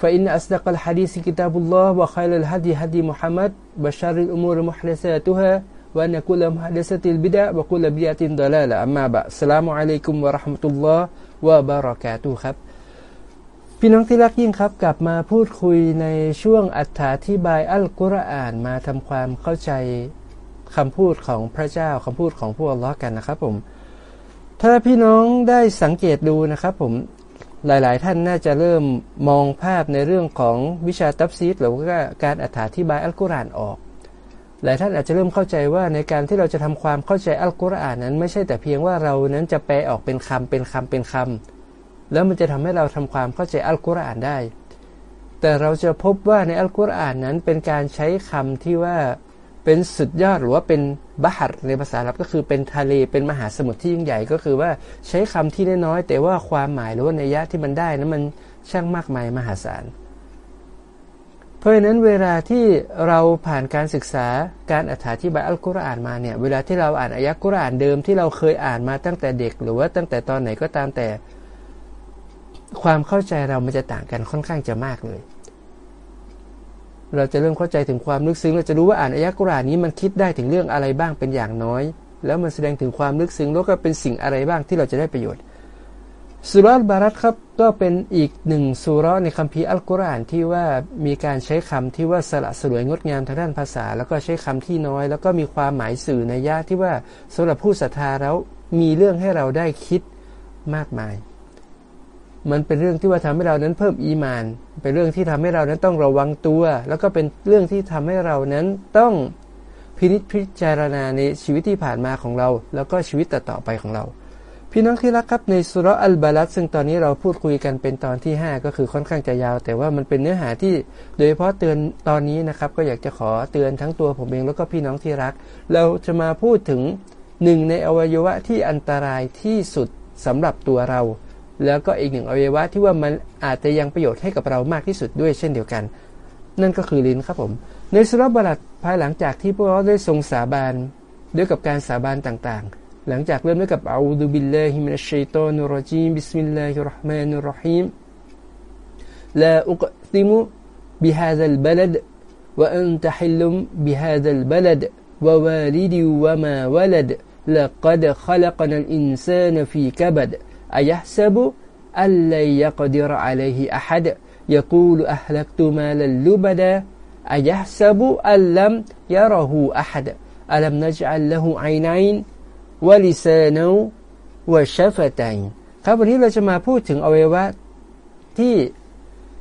فإن أصدق الحديث كتاب الله وخير الهدي هدي محمد بشر الأمور محدثاتها وأن كل محدثة البدع وكل بدعة ضلالة أما بعد السلام عليكم ورحمة الله وبركاته ครับพี่น้องที่รักยิ่งครับกลับมาพูดคุยในช่วงอัถาธิบายอัลกุรอานมาทำความเข้าใจคำพูดของพระเจ้าคำพูดของผู้อัลลอฮ์กันนะครับผมถ้าพี่น้องได้สังเกตดูนะครับผม หลาย ๆ ท่านน่าจะเริ่มมองภาพในเรื่องของวิชาตัฟซีดหรือว่าการอธิบายอัลกุรอานออก หลายท่านอาจจะเริ่มเข้าใจว่าในการที่เราจะทำความเข้าใจอัลกุรอานนั้น ไม่ใช่แต่เพียงว่าเรานั้นจะแปลออกเป็นคำเป็นคำเป็นคำแล้วมันจะทำให้เราทำความเข้าใจอัลกุรอานได้ แต่เราจะพบว่าในอัลกุรอานนั้นเป็นการใช้คำที่ว่า เป็นสุดยอดหรือว่าเป็นบาฮัดในภาษาอับก็คือเป็นทะเลเป็นมหาสมุทรที่ยิ่งใหญ่ก็คือว่าใช้คำที่น้อยแต่ว่าความหมายหรือว่าในยะที่มันได้นั้นมันช่างมากมายมหาศาล เพราะฉะนั้นเวลาที่เราผ่านการศึกษาการอธิบายอัลกุรอานมาเนี่ยเวลาที่เราอ่านอายะกุรอานเดิมที่เราเคยอ่านมาตั้งแต่เด็ก หรือว่าตั้งแต่ตอนไหนก็ตามแต่ ความเข้าใจเรามันจะต่างกันค่อนข้างจะมากเลย เราจะเริ่มเข้าใจถึงความลึกซึ้ง เราจะรู้ว่าอ่านอายะกุรานนี้มันคิดได้ถึงเรื่องอะไรบ้างเป็นอย่างน้อย แล้วมันแสดงถึงความลึกซึ้งแล้วก็เป็นสิ่งอะไรบ้างที่เราจะได้ประโยชน์สุรบารัตครับก็เป็นอีกหนึ่งสุรในคัมภีร์อัลกุรอานที่ว่ามีการใช้คำที่ว่าสละสลวยงดงามทางด้านภาษา แล้วก็ใช้คำที่น้อย แล้วก็มีความหมายสื่อในยะที่ว่าสำหรับผู้ศรัทธาแล้วมีเรื่องให้เราได้คิดมากมาย มันเป็นเรื่องที่ว่าทำให้เรานั้นเพิ่มอีมาน เป็นเรื่องที่ทำให้เรานั้นต้องระวังตัว แล้วก็เป็นเรื่องที่ทำให้เรานั้นต้องพินิจพิจารณาในชีวิตที่ผ่านมาของเรา แล้วก็ชีวิตต่อไปของเรา พี่น้องที่รักครับในสุรอัลบาลัดซึ่งตอนนี้เราพูดคุยกันเป็นตอนที่ 5 ก็คือค่อนข้างจะยาว แต่ว่ามันเป็นเนื้อหาที่โดยเฉพาะเตือนตอนนี้นะครับ ก็อยากจะขอเตือนทั้งตัวผมเองแล้วก็พี่น้องที่รัก เราจะมาพูดถึงหนึ่งในอวัยวะที่อันตรายที่สุดสำหรับตัวเรา แล้วก็อีกหนึ่งอวัยวะที่ว่ามันอาจจะยังประโยชน์ให้กับเรามากที่สุดด้วยเช่นเดียวกัน นั่นก็คือลิ้นครับผม ในสุรบรัตภายหลังจากที่พวกเราได้ทรงสาบานด้วยกับการสาบานต่างๆ หลังจากเริ่มด้วยกับอูดุบิลลาฮิมินัชชัยตอนุรจีมบิสมิลลาฮิรราะห์มานุรราะฮีมลาอุกซิมุบิฮาซัลบลัดวะอันตะฮิลุมบิฮาซัลบลัดวะวาลิดิวะมาวะลัด لقد خلقنا الإنسان في كبد อายะซาบุอัลลัยกดิรอะลัยฮิอะฮัดยะกูลอัฮลักตุมาลลูบดะอายะซาบุอัลลัมยารหูอะฮัดอัลลัมนัจอัลละหูไอนัยน์วะลิซานูวะชฟะตัยครับวันนี้เราจะมาพูดถึงอวัยวะที่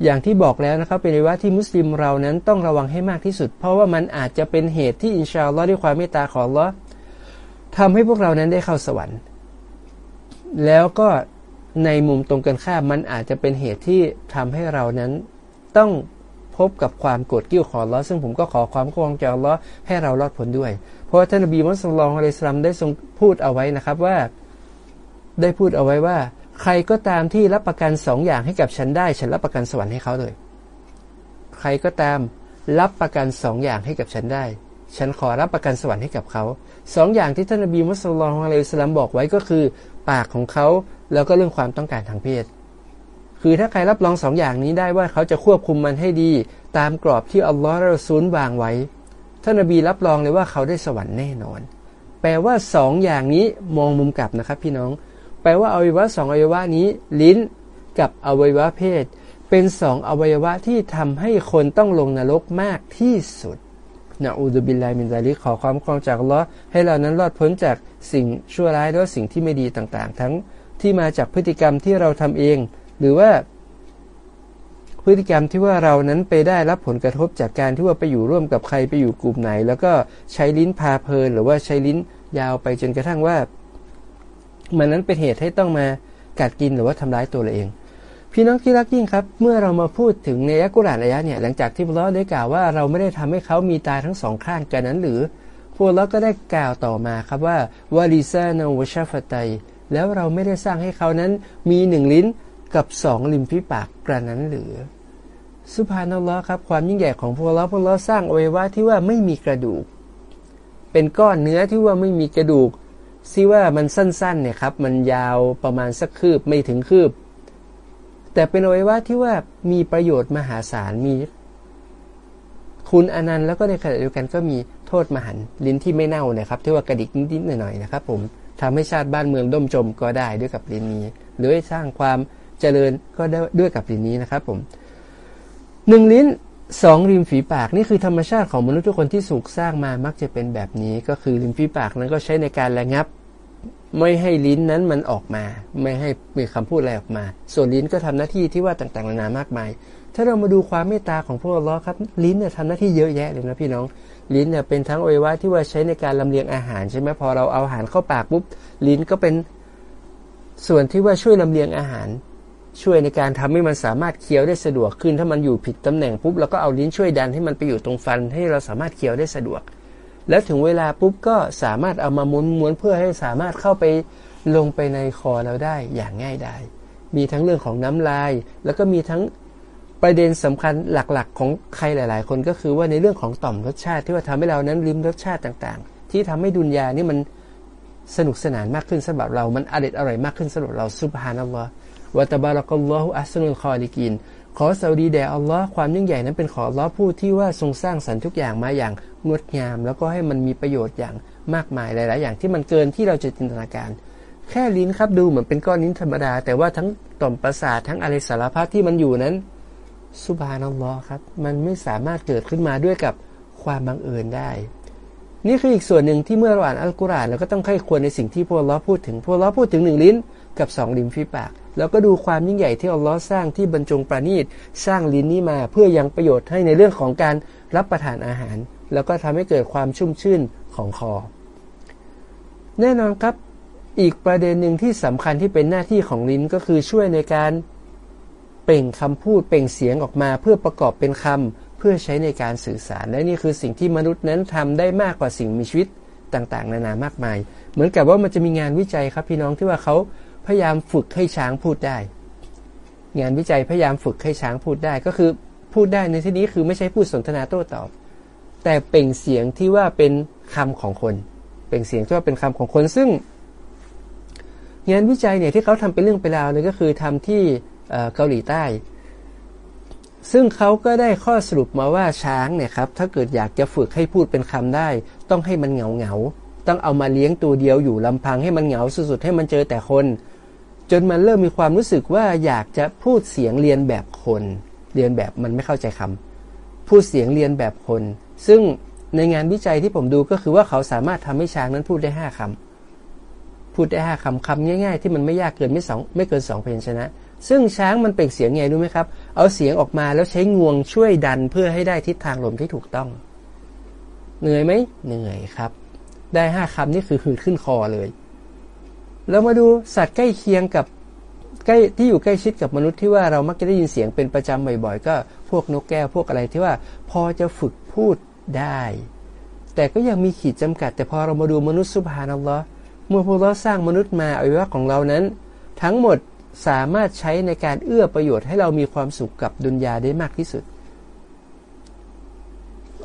อย่างที่บอกแล้วนะครับเป็นอวัยวะที่มุสลิมเรานั้นต้องระวังให้มากที่สุด เพราะว่ามันอาจจะเป็นเหตุที่อินชาอัลลอฮ์ด้วยความเมตตาของอัลลอฮ์ทำให้พวกเรานั้นได้เข้าสวรรค์ แล้วก็ในมุมตรงกันข้ามมันอาจจะเป็นเหตุที่ทำให้เรานั้นต้องพบกับความโกรธกิ้วของลอซึ่งผมก็ขอความคุ้มครองจากลอให้เรารอดพ้นด้วย เพราะว่าท่านนบีมุสลิมอะลัยสลัมได้ทรงพูดเอาไว้นะครับว่า ได้พูดเอาไว้ว่า ใครก็ตามที่รับประกันสองอย่างให้กับฉันได้ ฉันรับประกันสวรรค์ให้เขาเลย ใครก็ตามรับประกันสองอย่างให้กับฉันได้ ฉันขอรับประกันสวรรค์ให้กับเขาสองอย่างที่ท่านนบีมุสลิมอะลัยสลัมบอกไว้ก็คือ ปากของเขาแล้วก็เรื่องความต้องการทางเพศ คือถ้าใครรับรองสองอย่างนี้ได้ว่าเขาจะควบคุมมันให้ดี ตามกรอบที่อัลลอฮฺเราซูลวางไว้ท่านนบีรับรองเลยว่าเขาได้สวรรค์แน่นอน แปลว่าสองอย่างนี้มองมุมกลับนะครับ พี่น้อง แปลว่าอวัยวะสองอวัยวะนี้ ลิ้นกับอวัยวะเพศ เป็นสองอวัยวะที่ทำให้คนต้องลงนรกมากที่สุด นะอูดุบิลลามินซาลิขอความครองจากลอให้เรานั้นรอดพ้นจากสิ่งชั่วร้ายและสิ่งที่ไม่ดีต่างๆ ทั้งที่มาจากพฤติกรรมที่เราทำเอง หรือว่าพฤติกรรมที่ว่าเรานั้นไปได้รับผลกระทบจากการที่ว่าไปอยู่ร่วมกับใครไปอยู่กลุ่มไหน แล้วก็ใช้ลิ้นพาเพลิน หรือว่าใช้ลิ้นยาวไปจนกระทั่งว่า มันนั้นเป็นเหตุให้ต้องมากัดกินหรือว่าทำร้ายตัวเราเอง พี่น้องที่รักยิ่งครับ เมื่อเรามาพูดถึงในอักุรานอายะเนี่ยหลังจากที่พระได้กล่าวว่าเราไม่ได้ทำให้เขามีตาทั้งสองข้างกันนั้นหรือพวกเราก็ได้กล่าวต่อมาครับว่าวาลิซานาวชาฟตัยแล้วเราไม่ได้สร้างให้เขานั้นมีหนึ่งลิ้นกับสองริมฝีปากกระนั้นหรือสุภานัลลอฮ์ครับความยิ่งใหญ่ของพวกเราพวกเราสร้างอวัยวะที่ว่าไม่มีกระดูก เป็นก้อนเนื้อที่ว่าไม่มีกระดูกซิว่ามันสั้นๆเนี่ยครับมันยาวประมาณสักคืบไม่ถึงคืบ แต่เป็นอวัยวะที่ว่ามีประโยชน์มหาศาลมี คุณอนันต์แล้วก็ในขณะเดียวกันก็มีโทษมหันลิ้นที่ไม่เน่านะครับที่ว่ากระดิกนิดๆหน่อยๆนะครับ ผมทำให้ชาติบ้านเมืองด้มจมก็ได้ด้วยกับลิ้นนี้ หรือสร้างความเจริญก็ได้ด้วยกับลิ้นนี้นะครับ ผมหนึ่งลิ้นสองริมฝีปากนี่คือธรรมชาติของมนุษย์ทุกคนที่สูกสร้างมามักจะเป็นแบบนี้ ก็คือริมฝีปากนั้นก็ใช้ในการระงับ ไม่ให้ลิ้นนั้นมันออกมา ไม่ให้มีคำพูดอะไรออกมา ส่วนลิ้นก็ทำหน้าที่ที่ว่าต่างๆนานามากมาย ถ้าเรามาดูความเมตตาของพวกเราครับ ลิ้นเนี่ยทำหน้าที่เยอะแยะเลยนะพี่น้อง ลิ้นเนี่ยเป็นทั้งอวัยวะที่ว่าใช้ในการลำเลียงอาหารใช่ไหมพอเราเอาอาหารเข้าปากปุ๊บลิ้นก็เป็นส่วนที่ว่าช่วยลำเลียงอาหาร ช่วยในการทำให้มันสามารถเคี้ยวได้สะดวกขึ้นถ้ามันอยู่ผิดตำแหน่งปุ๊บเราก็เอาลิ้นช่วยดันให้มันไปอยู่ตรงฟันให้เราสามารถเคี้ยวได้สะดวก แล้วถึงเวลาปุ๊บก็สามารถเอามาม้วนม้วนเพื่อให้สามารถเข้าไปลงไปในคอเราได้อย่างง่ายดายมีทั้งเรื่องของน้ำลาย แล้วก็มีทั้งประเด็นสำคัญหลักๆ ของใครหลาย ๆ คนก็คือว่าในเรื่องของต่อมรสชาติ ที่ว่าทำให้เรานั้นลิ้มรสชาติต่างๆ ที่ทำให้ดุนยานี่มันสนุกสนานมากขึ้นสำหรับเรา มันอร่อยอร่อยมากขึ้นสำหรับเราซุบฮานัลลอฮ์วะตบารักัลลอฮุอัสนุลคอลิกิน ขอสวัสดีแด่อัลลอฮ์ความยิ่งใหญ่นั้นเป็นขออัลลอฮ์ผู้ที่ว่าทรงสร้างสรรค์ทุกอย่างมาอย่างงดงาม แล้วก็ให้มันมีประโยชน์อย่างมากมายหลาย ๆ อย่างที่มันเกินที่เราจะจินตนาการ แค่ลิ้นครับดูเหมือนเป็นก้อนลิ้นธรรมดา แต่ว่าทั้งต่อมประสาททั้งอะไรสารพัดที่มันอยู่นั้นสุบานัลลอฮ์ครับ มันไม่สามารถเกิดขึ้นมาด้วยกับความบังเอิญได้ นี่คืออีกส่วนหนึ่งที่เมื่อเราอ่านอัลกุรอานเราก็ต้องค่อยควรในสิ่งที่พวกเราพูดถึงพวกเราพูดถึงหนึ่งลิ้นกับสองริมฝีปาก แล้วก็ดูความยิ่งใหญ่ที่อัลลอฮ์สร้างที่บรรจงประณีตสร้างลิ้นนี้มาเพื่อยังประโยชน์ให้ในเรื่องของการรับประทานอาหาร แล้วก็ทำให้เกิดความชุ่มชื่นของคอ แน่นอนครับอีกประเด็นหนึ่งที่สำคัญที่เป็นหน้าที่ของลิ้นก็คือช่วยในการเปล่งคำพูดเปล่งเสียงออกมา เพื่อประกอบเป็นคำเพื่อใช้ในการสื่อสารและนี่คือสิ่งที่มนุษย์นั้นทำได้มากกว่าสิ่งมีชีวิตต่างๆ นานามากมาย เหมือนกับว่ามันจะมีงานวิจัยครับพี่น้องที่ว่าเขา พยายามฝึกให้ช้างพูดได้ งานวิจัยพยายามฝึกให้ช้างพูดได้ก็คือพูดได้ในที่นี้คือไม่ใช่พูดสนทนาโต้ตอบ แต่เปล่งเสียงที่ว่าเป็นคำของคน เปล่งเสียงที่ว่าเป็นคำของคนซึ่ง งานวิจัยเนี่ยที่เขาทำเป็นเรื่องไปแล้วเลยก็คือทำที่เกาหลีใต้ ซึ่งเขาก็ได้ข้อสรุปมาว่าช้างเนี่ยครับถ้าเกิดอยากจะฝึกให้พูดเป็นคำได้ ต้องให้มันเหงาเหงาต้องเอามาเลี้ยงตัวเดียวอยู่ลำพังให้มันเหงาสุดๆให้มันเจอแต่คน จนมันเริ่มมีความรู้สึกว่าอยากจะพูดเสียงเรียนแบบคน เรียนแบบมันไม่เข้าใจคำพูดเสียงเรียนแบบคน ซึ่งในงานวิจัยที่ผมดูก็คือว่าเขาสามารถทำให้ช้างนั้นพูดได้ห้าคำพูดได้ห้าคำคำง่ายๆ ที่มันไม่ยากเกินไม่สองไม่เกินสองเพนชนะ ซึ่งช้างมันเปล่งเสียงไงรู้ไหมครับ เอาเสียงออกมาแล้วใช้งวงช่วยดันเพื่อให้ได้ทิศทางลมที่ถูกต้อง เหนื่อยไหมเหนื่อยครับ ได้ห้าคำนี่คือหืดขึ้นคอเลย เรามาดูสัตว์ใกล้เคียงกับใกล้ที่อยู่ใกล้ชิดกับมนุษย์ที่ว่าเรามักจะได้ยินเสียงเป็นประจำบ่อยๆ ก็พวกนกแก้วพวกอะไรที่ว่าพอจะฝึกพูดได้ แต่ก็ยังมีขีดจำกัด แต่พอเรามาดูมนุษย์สุภานัลลอฮ์เมื่อพวกเราสร้างมนุษย์มาอวัยวะของเรานั้น ทั้งหมดสามารถใช้ในการเอื้อประโยชน์ให้เรามีความสุขกับดุนยาได้มากที่สุด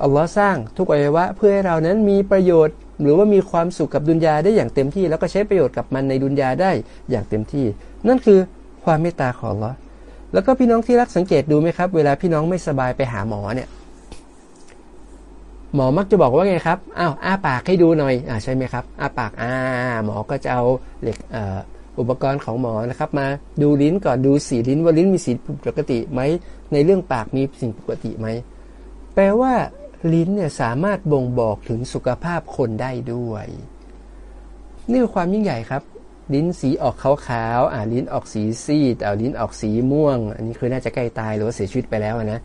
อัลลอฮ์สร้างทุกอวัยวะเพื่อให้เรานั้นมีประโยชน์ หรือว่ามีความสุขกับดุนยาได้อย่างเต็มที่ แล้วก็ใช้ประโยชน์กับมันในดุนยาได้อย่างเต็มที่ นั่นคือความเมตตาของเราแล้วก็พี่น้องที่รักสังเกตดูไหมครับ เวลาพี่น้องไม่สบายไปหาหมอเนี่ย หมอมักจะบอกว่าไงครับอ้าวอ้าปากให้ดูหน่อยอ่าใช่ไหมครับอ้าปากอ่าหมอก็จะเอาเหล็กอุปกรณ์ของหมอนะครับ มาดูลิ้นก่อนดูสีลิ้นว่าลิ้นมีสีปกติไหมในเรื่องปากมีสิ่งปกติไหมแปลว่า ลิ้นเนี่ยสามารถบ่งบอกถึงสุขภาพคนได้ด้วย นี่คือความยิ่งใหญ่ครับ ลิ้นสีออกขาวๆอ่าลิ้นออกสีซีดอ่าลิ้นออกสีม่วง อันนี้คือน่าจะใกล้ตายหรือว่าเสียชีวิตไปแล้วนะ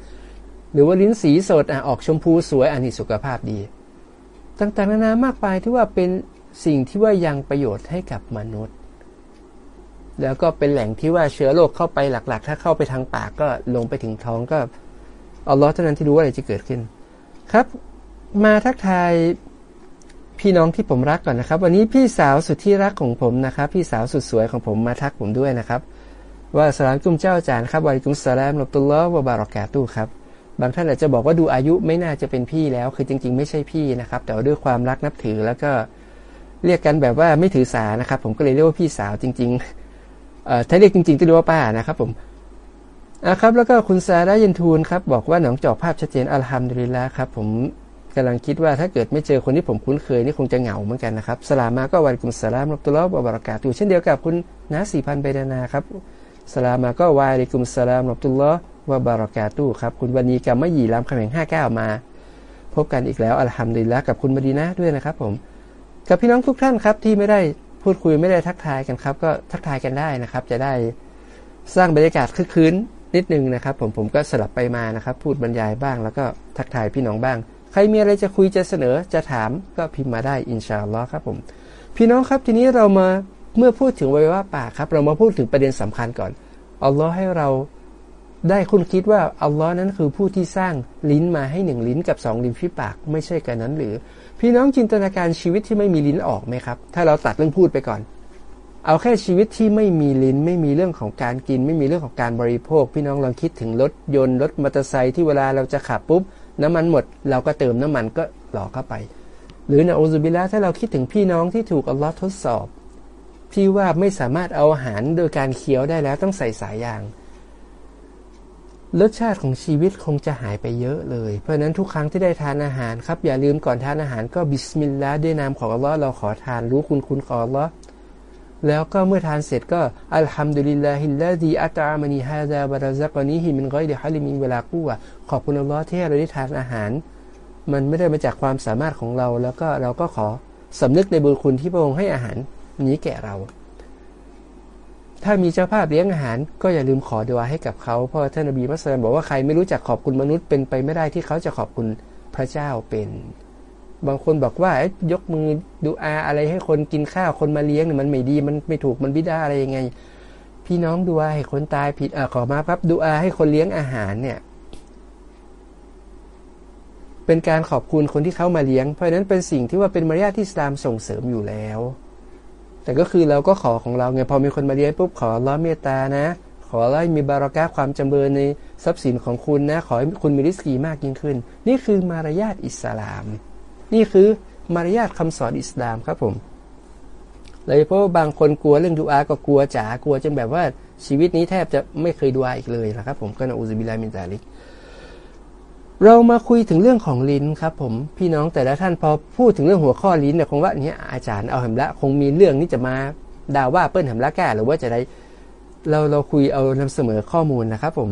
หรือว่าลิ้นสีสดอ่าออกชมพูสวยอันนี้สุขภาพดี ต่างๆนานามากมายที่ว่าเป็นสิ่งที่ว่ายังประโยชน์ให้กับมนุษย์ แล้วก็เป็นแหล่งที่ว่าเชื้อโรคเข้าไปหลักๆ ถ้าเข้าไปทางปากก็ลงไปถึงท้องก็อัลลอฮ์เท่านั้นที่รู้ว่าอะไรจะเกิดขึ้น ครับ มาทักทายพี่น้องที่ผมรักก่อนนะครับ วันนี้พี่สาวสุดที่รักของผมนะครับ พี่สาวสุดสวยของผมมาทักผมด้วยนะครับ ว่าสลามกุมเจ้าอาจารย์ครับวาลิกุมสลามลบตุลลอฮ์วบารอกาตุครับบางท่านอาจจะบอกว่าดูอายุไม่น่าจะเป็นพี่แล้ว คือจริง ๆ ไม่ใช่พี่นะครับ แต่ด้วยความรักนับถือแล้วก็เรียกกันแบบว่าไม่ถือสานะครับ ผมก็เลยเรียกว่าพี่สาวจริงๆเอ่อถ้าเรียกจริงๆต้องเรียกว่าป้านะครับ ผม อะครับแล้วก็คุณซาดายันทูนครับบอกว่าหนองจอกภาพชัดเจนอัลฮัมดุลิลละครับผมกำลังคิดว่าถ้าเกิดไม่เจอคนที่ผมคุ้นเคยนี่คงจะเหงาเหมือนกันนะครับสลามาก็วันกุมสลามรับตุลอบอบารากาตูเช่นเดียวกับคุณนาสี่พันเบดานาครับสลามาก็วายกุมสลามรับตุลลอบอบารากาตูครับคุณวันนี้กับมะหยี่ลามคำแห่งห้าเก้ามา พบกันอีกแล้วอัลฮัมดุลิลละกับคุณมดีนะด้วยนะครับผมกับพี่น้องทุกท่านครับที่ไม่ได้พูดคุยไม่ได้ทักทายกันครับ ก็ทักทายกันได้นะครับ จะได้สร้างบรรยากาศคึกคืน นิดนึงนะครับ ผมผมก็สลับไปมานะครับ พูดบรรยายบ้าง แล้วก็ทักทายพี่น้องบ้าง ใครมีอะไรจะคุยจะเสนอจะถามก็พิมพ์มาได้อินชาอัลลอฮ์ครับผม พี่น้องครับทีนี้เรามาเมื่อพูดถึงวัยวะปากครับ เรามาพูดถึงประเด็นสำคัญก่อนอัลลอฮ์ให้เราได้คุณคิดว่าอัลลอฮ์นั้นคือผู้ที่สร้างลิ้นมาให้หนึ่งลิ้นกับสองลิ้นที่ปากไม่ใช่กันนั้นหรือ พี่น้องจินตนาการชีวิตที่ไม่มีลิ้นออกไหมครับ ถ้าเราตัดเรื่องพูดไปก่อน เอาแค่ชีวิตที่ไม่มีลิ้น ไม่มีเรื่องของการกิน ไม่มีเรื่องของการบริโภค พี่น้องลองคิดถึงรถยนต์รถมอเตอร์ไซค์ที่เวลาเราจะขับปุ๊บน้ำมันหมด เราก็เติมน้ำมันก็หล่อเข้าไป หรือ نعوذ بالله ถ้าเราคิดถึงพี่น้องที่ถูกอัลลอฮ์ทดสอบ ที่ว่าไม่สามารถเอาอาหารโดยการเคี้ยวได้แล้วต้องใส่สายยางรสชาติของชีวิตคงจะหายไปเยอะเลย เพราะฉะนั้นทุกครั้งที่ได้ทานอาหารครับอย่าลืมก่อนทานอาหารก็ بسم الله ด้วยนามของอัลลอฮ์เราขอทานรู้คุณคุณของอัลลอฮ์ แล้วก็เมื่อทานเสร็จก็الحمد لله الذي أطعمني هذا ورزقنيه من غير حول مني ولا قوةขอบคุณอัลลอฮ์ที่เราได้ทานอาหาร มันไม่ได้มาจากความสามารถของเรา แล้วก็เราก็ขอสำนึกในบุญคุณที่พระองค์ให้อาหารนี้แก่เรา ถ้ามีเจ้าภาพเลี้ยงอาหาร ก็อย่าลืมขอดุอาให้กับเขาเพราะท่านนบีมุสลิมบอกว่าใครไม่รู้จักขอบคุณมนุษย์เป็นไปไม่ได้ที่เขาจะขอบคุณพระเจ้าเป็น บางคนบอกว่ายกมือดูอาอะไรให้คนกินข้าวคนมาเลี้ยงเนี่ยมันไม่ดีมันไม่ถูกมันบิดาอะไรยังไง พี่น้องดูอาให้คนตายผิดอขอมาครับดูอาให้คนเลี้ยงอาหารเนี่ย เป็นการขอบคุณคนที่เขามาเลี้ยง เพราะฉะนั้นเป็นสิ่งที่ว่าเป็นมารยาทที่อิสลามส่งเสริมอยู่แล้ว แต่ก็คือเราก็ขอของเราไงพอมีคนมาเลี้ยงปุ๊บขอร้อเมตตานะ ขอให้มีบารากะความจำเริญในทรัพย์สินของคุณนะ ขอให้คุณมีริสกีมากยิ่งขึ้น นี่คือมารยาทอิสลาม นี่คือมารยาทคำสอนอิสลามครับผมเลยเพราะบางคนกลัวเรื่องดูอาก็กลัวจ๋ากลัวจนแบบว่าชีวิตนี้แทบจะไม่เคยดูอาอีกเลยนะครับผมก็นอูซบิลามินซาลิกเรามาคุยถึงเรื่องของลิ้นครับผมพี่น้องแต่ละท่านพอพูดถึงเรื่องหัวข้อลิ้นเนี่ยคงว่าเนี่ยอาจารย์เอาหำละคงมีเรื่องนี้จะมาด่าว่าเปิ้ลหำละแก่หรือว่าจะได้เราเราคุยเอานำเสนอข้อมูลนะครับผม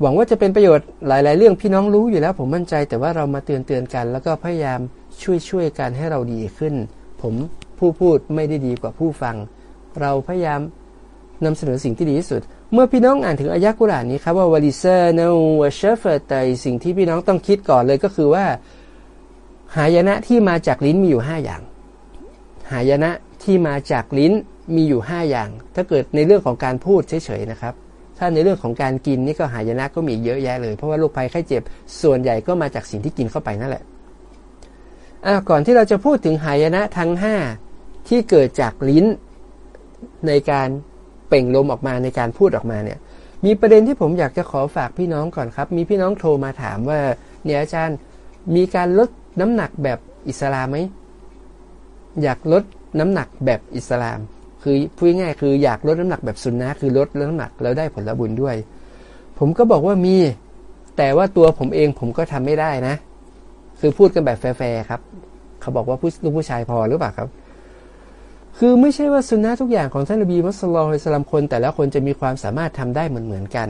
หวังว่าจะเป็นประโยชน์หลาย ๆ เรื่องพี่น้องรู้อยู่แล้ว ผมมั่นใจแต่ว่าเรามาเตือนเตือนกัน แล้วก็พยายามช่วยช่วยกันให้เราดีขึ้น ผมผู้พูดไม่ได้ดีกว่าผู้ฟัง เราพยายามนำเสนอสิ่งที่ดีที่สุด เมื่อพี่น้องอ่านถึงอายะกุรานนี้ครับว่า ولسانا وشفتين สิ่งที่พี่น้องต้องคิดก่อนเลยก็คือว่า หายนะที่มาจากลิ้นมีอยู่ห้าอย่าง หายนะที่มาจากลิ้นมีอยู่ห้าอย่าง ถ้าเกิดในเรื่องของการพูดเฉย ๆ นะครับ ถ้าในเรื่องของการกินนี่ก็หายนะก็มีเยอะแยะเลย เพราะว่าโรคภัยไข้เจ็บส่วนใหญ่ก็มาจากสิ่งที่กินเข้าไปนั่นแหละอะก่อนที่เราจะพูดถึงหายนะทั้งห้าที่เกิดจากลิ้นในการเป่งลมออกมาในการพูดออกมาเนี่ยมีประเด็นที่ผมอยากจะขอฝากพี่น้องก่อนครับ มีพี่น้องโทรมาถามว่าเนี่ยอาจารย์มีการลดน้ำหนักแบบอิสลามไหมอยากลดน้ำหนักแบบอิสลาม คือพูดง่ายคืออยากลดน้ำหนักแบบสุนนะคือลดน้ำหนักแล้วได้ผลบุญด้วย ผมก็บอกว่ามี แต่ว่าตัวผมเองผมก็ทำไม่ได้นะ คือพูดกันแบบแฟร์ครับ เขาบอกว่าผู้ลูกผู้ชายพอหรือเปล่าครับ คือไม่ใช่ว่าสุนนะทุกอย่างของท่านนบีมุสลิมอิสลามคน แต่ละคนจะมีความสามารถทำได้เหมือนเหมือนกัน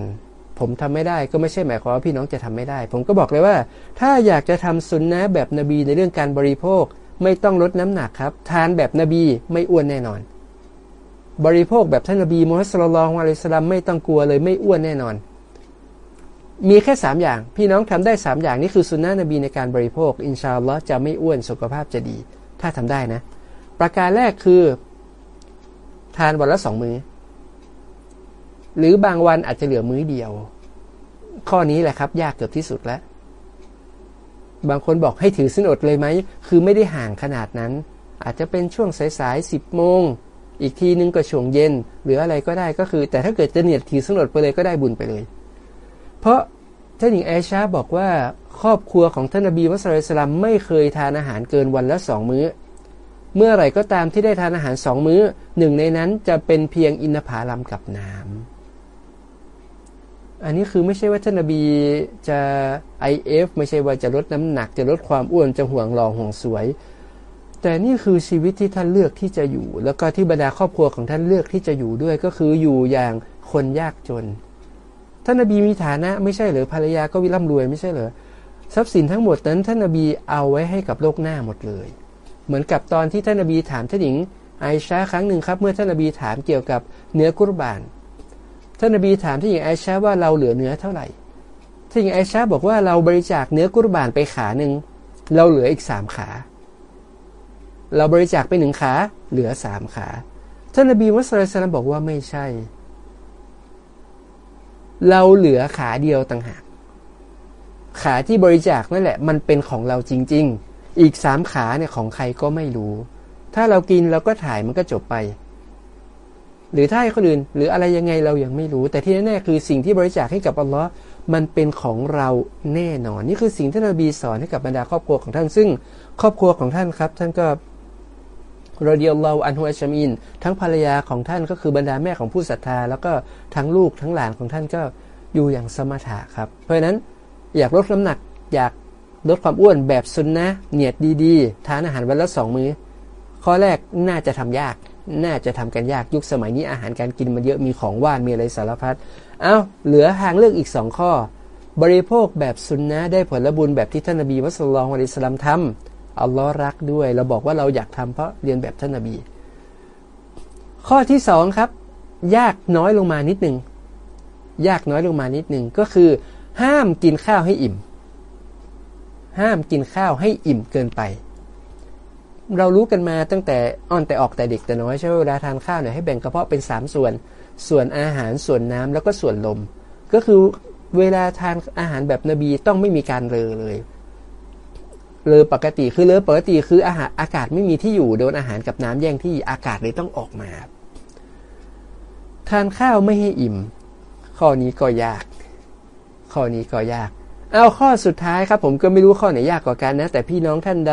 ผมทำไม่ได้ก็ไม่ใช่หมายความว่าพี่น้องจะทำไม่ได้ ผมก็บอกเลยว่า ถ้าอยากจะทำสุนนะแบบนบีในเรื่องการบริโภค ไม่ต้องลดน้ำหนักครับ ทานแบบนบีไม่อ้วนแน่นอน บริโภคแบบท่านนบีมุฮัมมัดสุลลัลอะลัยสลามไม่ต้องกลัวเลยไม่อ้วนแน่นอน มีแค่ 3 อย่าง พี่น้องทำได้ 3 อย่างนี่คือสุนนะนบีในการบริโภค อินชาอัลลอฮ์จะไม่อ้วนสุขภาพจะดี ถ้าทำได้นะ ประการแรกคือ ทานวันละสองมือ้อ หรือบางวันอาจจะเหลือมื้อเดียว ข้อนี้แหละครับ ยากเกือบที่สุดแล้ว บางคนบอกให้ถือสินอดเลยไหมคือไม่ได้ห่างขนาดนั้น อาจจะเป็นช่วงสายๆสิบโมง อีกทีนึงก็ช่วงเย็น หรืออะไรก็ได้ก็คือ แต่ถ้าเกิดจะเนียดถือสินดไปเลยก็ได้บุญไปเลย เพราะท่านหญิงไอชาบอกว่าครอบครัวของท่านนบีมุสลิมไม่เคยทานอาหารเกินวันละสองมื้อ เมื่อไหร่ก็ตามที่ได้ทานอาหารสองมื้อหนึ่งในนั้นจะเป็นเพียงอินทผลัมกับน้ำอันนี้คือไม่ใช่ว่าท่านนบีจะ IF ไม่ใช่ว่าจะลดน้ำหนักจะลดความอ้วนจะห่วงหล่อห่วงสวย แต่นี่คือชีวิตที่ท่านเลือกที่จะอยู่ แล้วก็ที่บรรดาครอบครัวของท่านเลือกที่จะอยู่ด้วยก็คืออยู่อย่างคนยากจน ท่านนบีมีฐานะไม่ใช่หรือภรรยาก็วิร่ำรวยไม่ใช่เหรอทรัพย์สินทั้งหมดนั้นท่านนบีเอาไว้ให้กับโลกหน้าหมดเลย เหมือนกับตอนที่ท่านนบีถามท่านหญิงไอชาครั้งหนึ่งครับ เมื่อท่านนบีถามเกี่ยวกับเนื้อกุรบาน ท่านนบีถามที่หญิงไอชาว่าเราเหลือเนื้อเท่าไหร่ท่านหญิงไอชาบอกว่าเราบริจาคเนื้อกุรบานไปขาหนึ่งเราเหลืออีกสามขา เราบริจาคไปหนึ่งขา เหลือสามขา ท่านนบีมุสลิมบอกว่าไม่ใช่ เราเหลือขาเดียวต่างหาก ขาที่บริจาคนั่นแหละ มันเป็นของเราจริง ๆ อีกสามขาเนี่ยของใครก็ไม่รู้ ถ้าเรากินเราก็ถ่ายมันก็จบไป หรือถ้าให้คนอื่น หรืออะไรยังไงเรายังไม่รู้ แต่ที่แน่ๆคือสิ่งที่บริจาคให้กับอัลลอฮ์มันเป็นของเราแน่นอน นี่คือสิ่งที่นบีสอนให้กับบรรดาครอบครัวของท่านซึ่ง ครอบครัวของท่านครับ ท่านก็ รดิยัลลอฮอันฮุอัชมินทั้งภรรยาของท่านก็คือบรรดาแม่ของผู้ศรัทธา แล้วก็ทั้งลูกทั้งหลานของท่านก็อยู่อย่างสมถะครับ เพราะฉะนั้นอยากลดน้ำหนักอยากลดความอ้วนแบบซุนนะเนียดดีๆ ทานอาหารวันละสองมือ้อ ข้อแรกน่าจะทำยาก น่าจะทำกันยากยุคสมัยนี้อาหารการกินมันเยอะมีของว่านมีอะไรสารพัดเอา้าเหลือทางเลือกอีกสองข้อ บริโภคแบบสุนนะได้ผลบุญแบบที่ท่านนบีมุสลิมอะลัยสลัมทำ อัลลอฮ์รักด้วย เราบอกว่าเราอยากทำเพราะเรียนแบบท่านนบี ข้อที่สองครับ ยากน้อยลงมานิดหนึ่งยากน้อยลงมานิดหนึ่งก็คือ ห้ามกินข้าวให้อิ่ม ห้ามกินข้าวให้อิ่มเกินไป เรารู้กันมาตั้งแต่อ่อนแต่ออกแต่เด็กแต่น้อยใช่ไหมเวลาทานข้าวเนี่ยให้แบ่งกระเพาะเป็นสามส่วน ส่วนอาหารส่วนน้ำแล้วก็ส่วนลม ก็คือเวลาทานอาหารแบบนบีต้องไม่มีการเลอเลย เลอปกติคือเลอปกติคืออาหารอากาศไม่มีที่อยู่โดนอาหารกับน้ำแย่งที่อากาศเลยต้องออกมา ทานข้าวไม่ให้อิ่ม ข้อนี้ก็ยาก ข้อนี้ก็ยากเอาข้อสุดท้ายครับผมก็ไม่รู้ข้อไหนยากกว่ากันนะ แต่พี่น้องท่านใด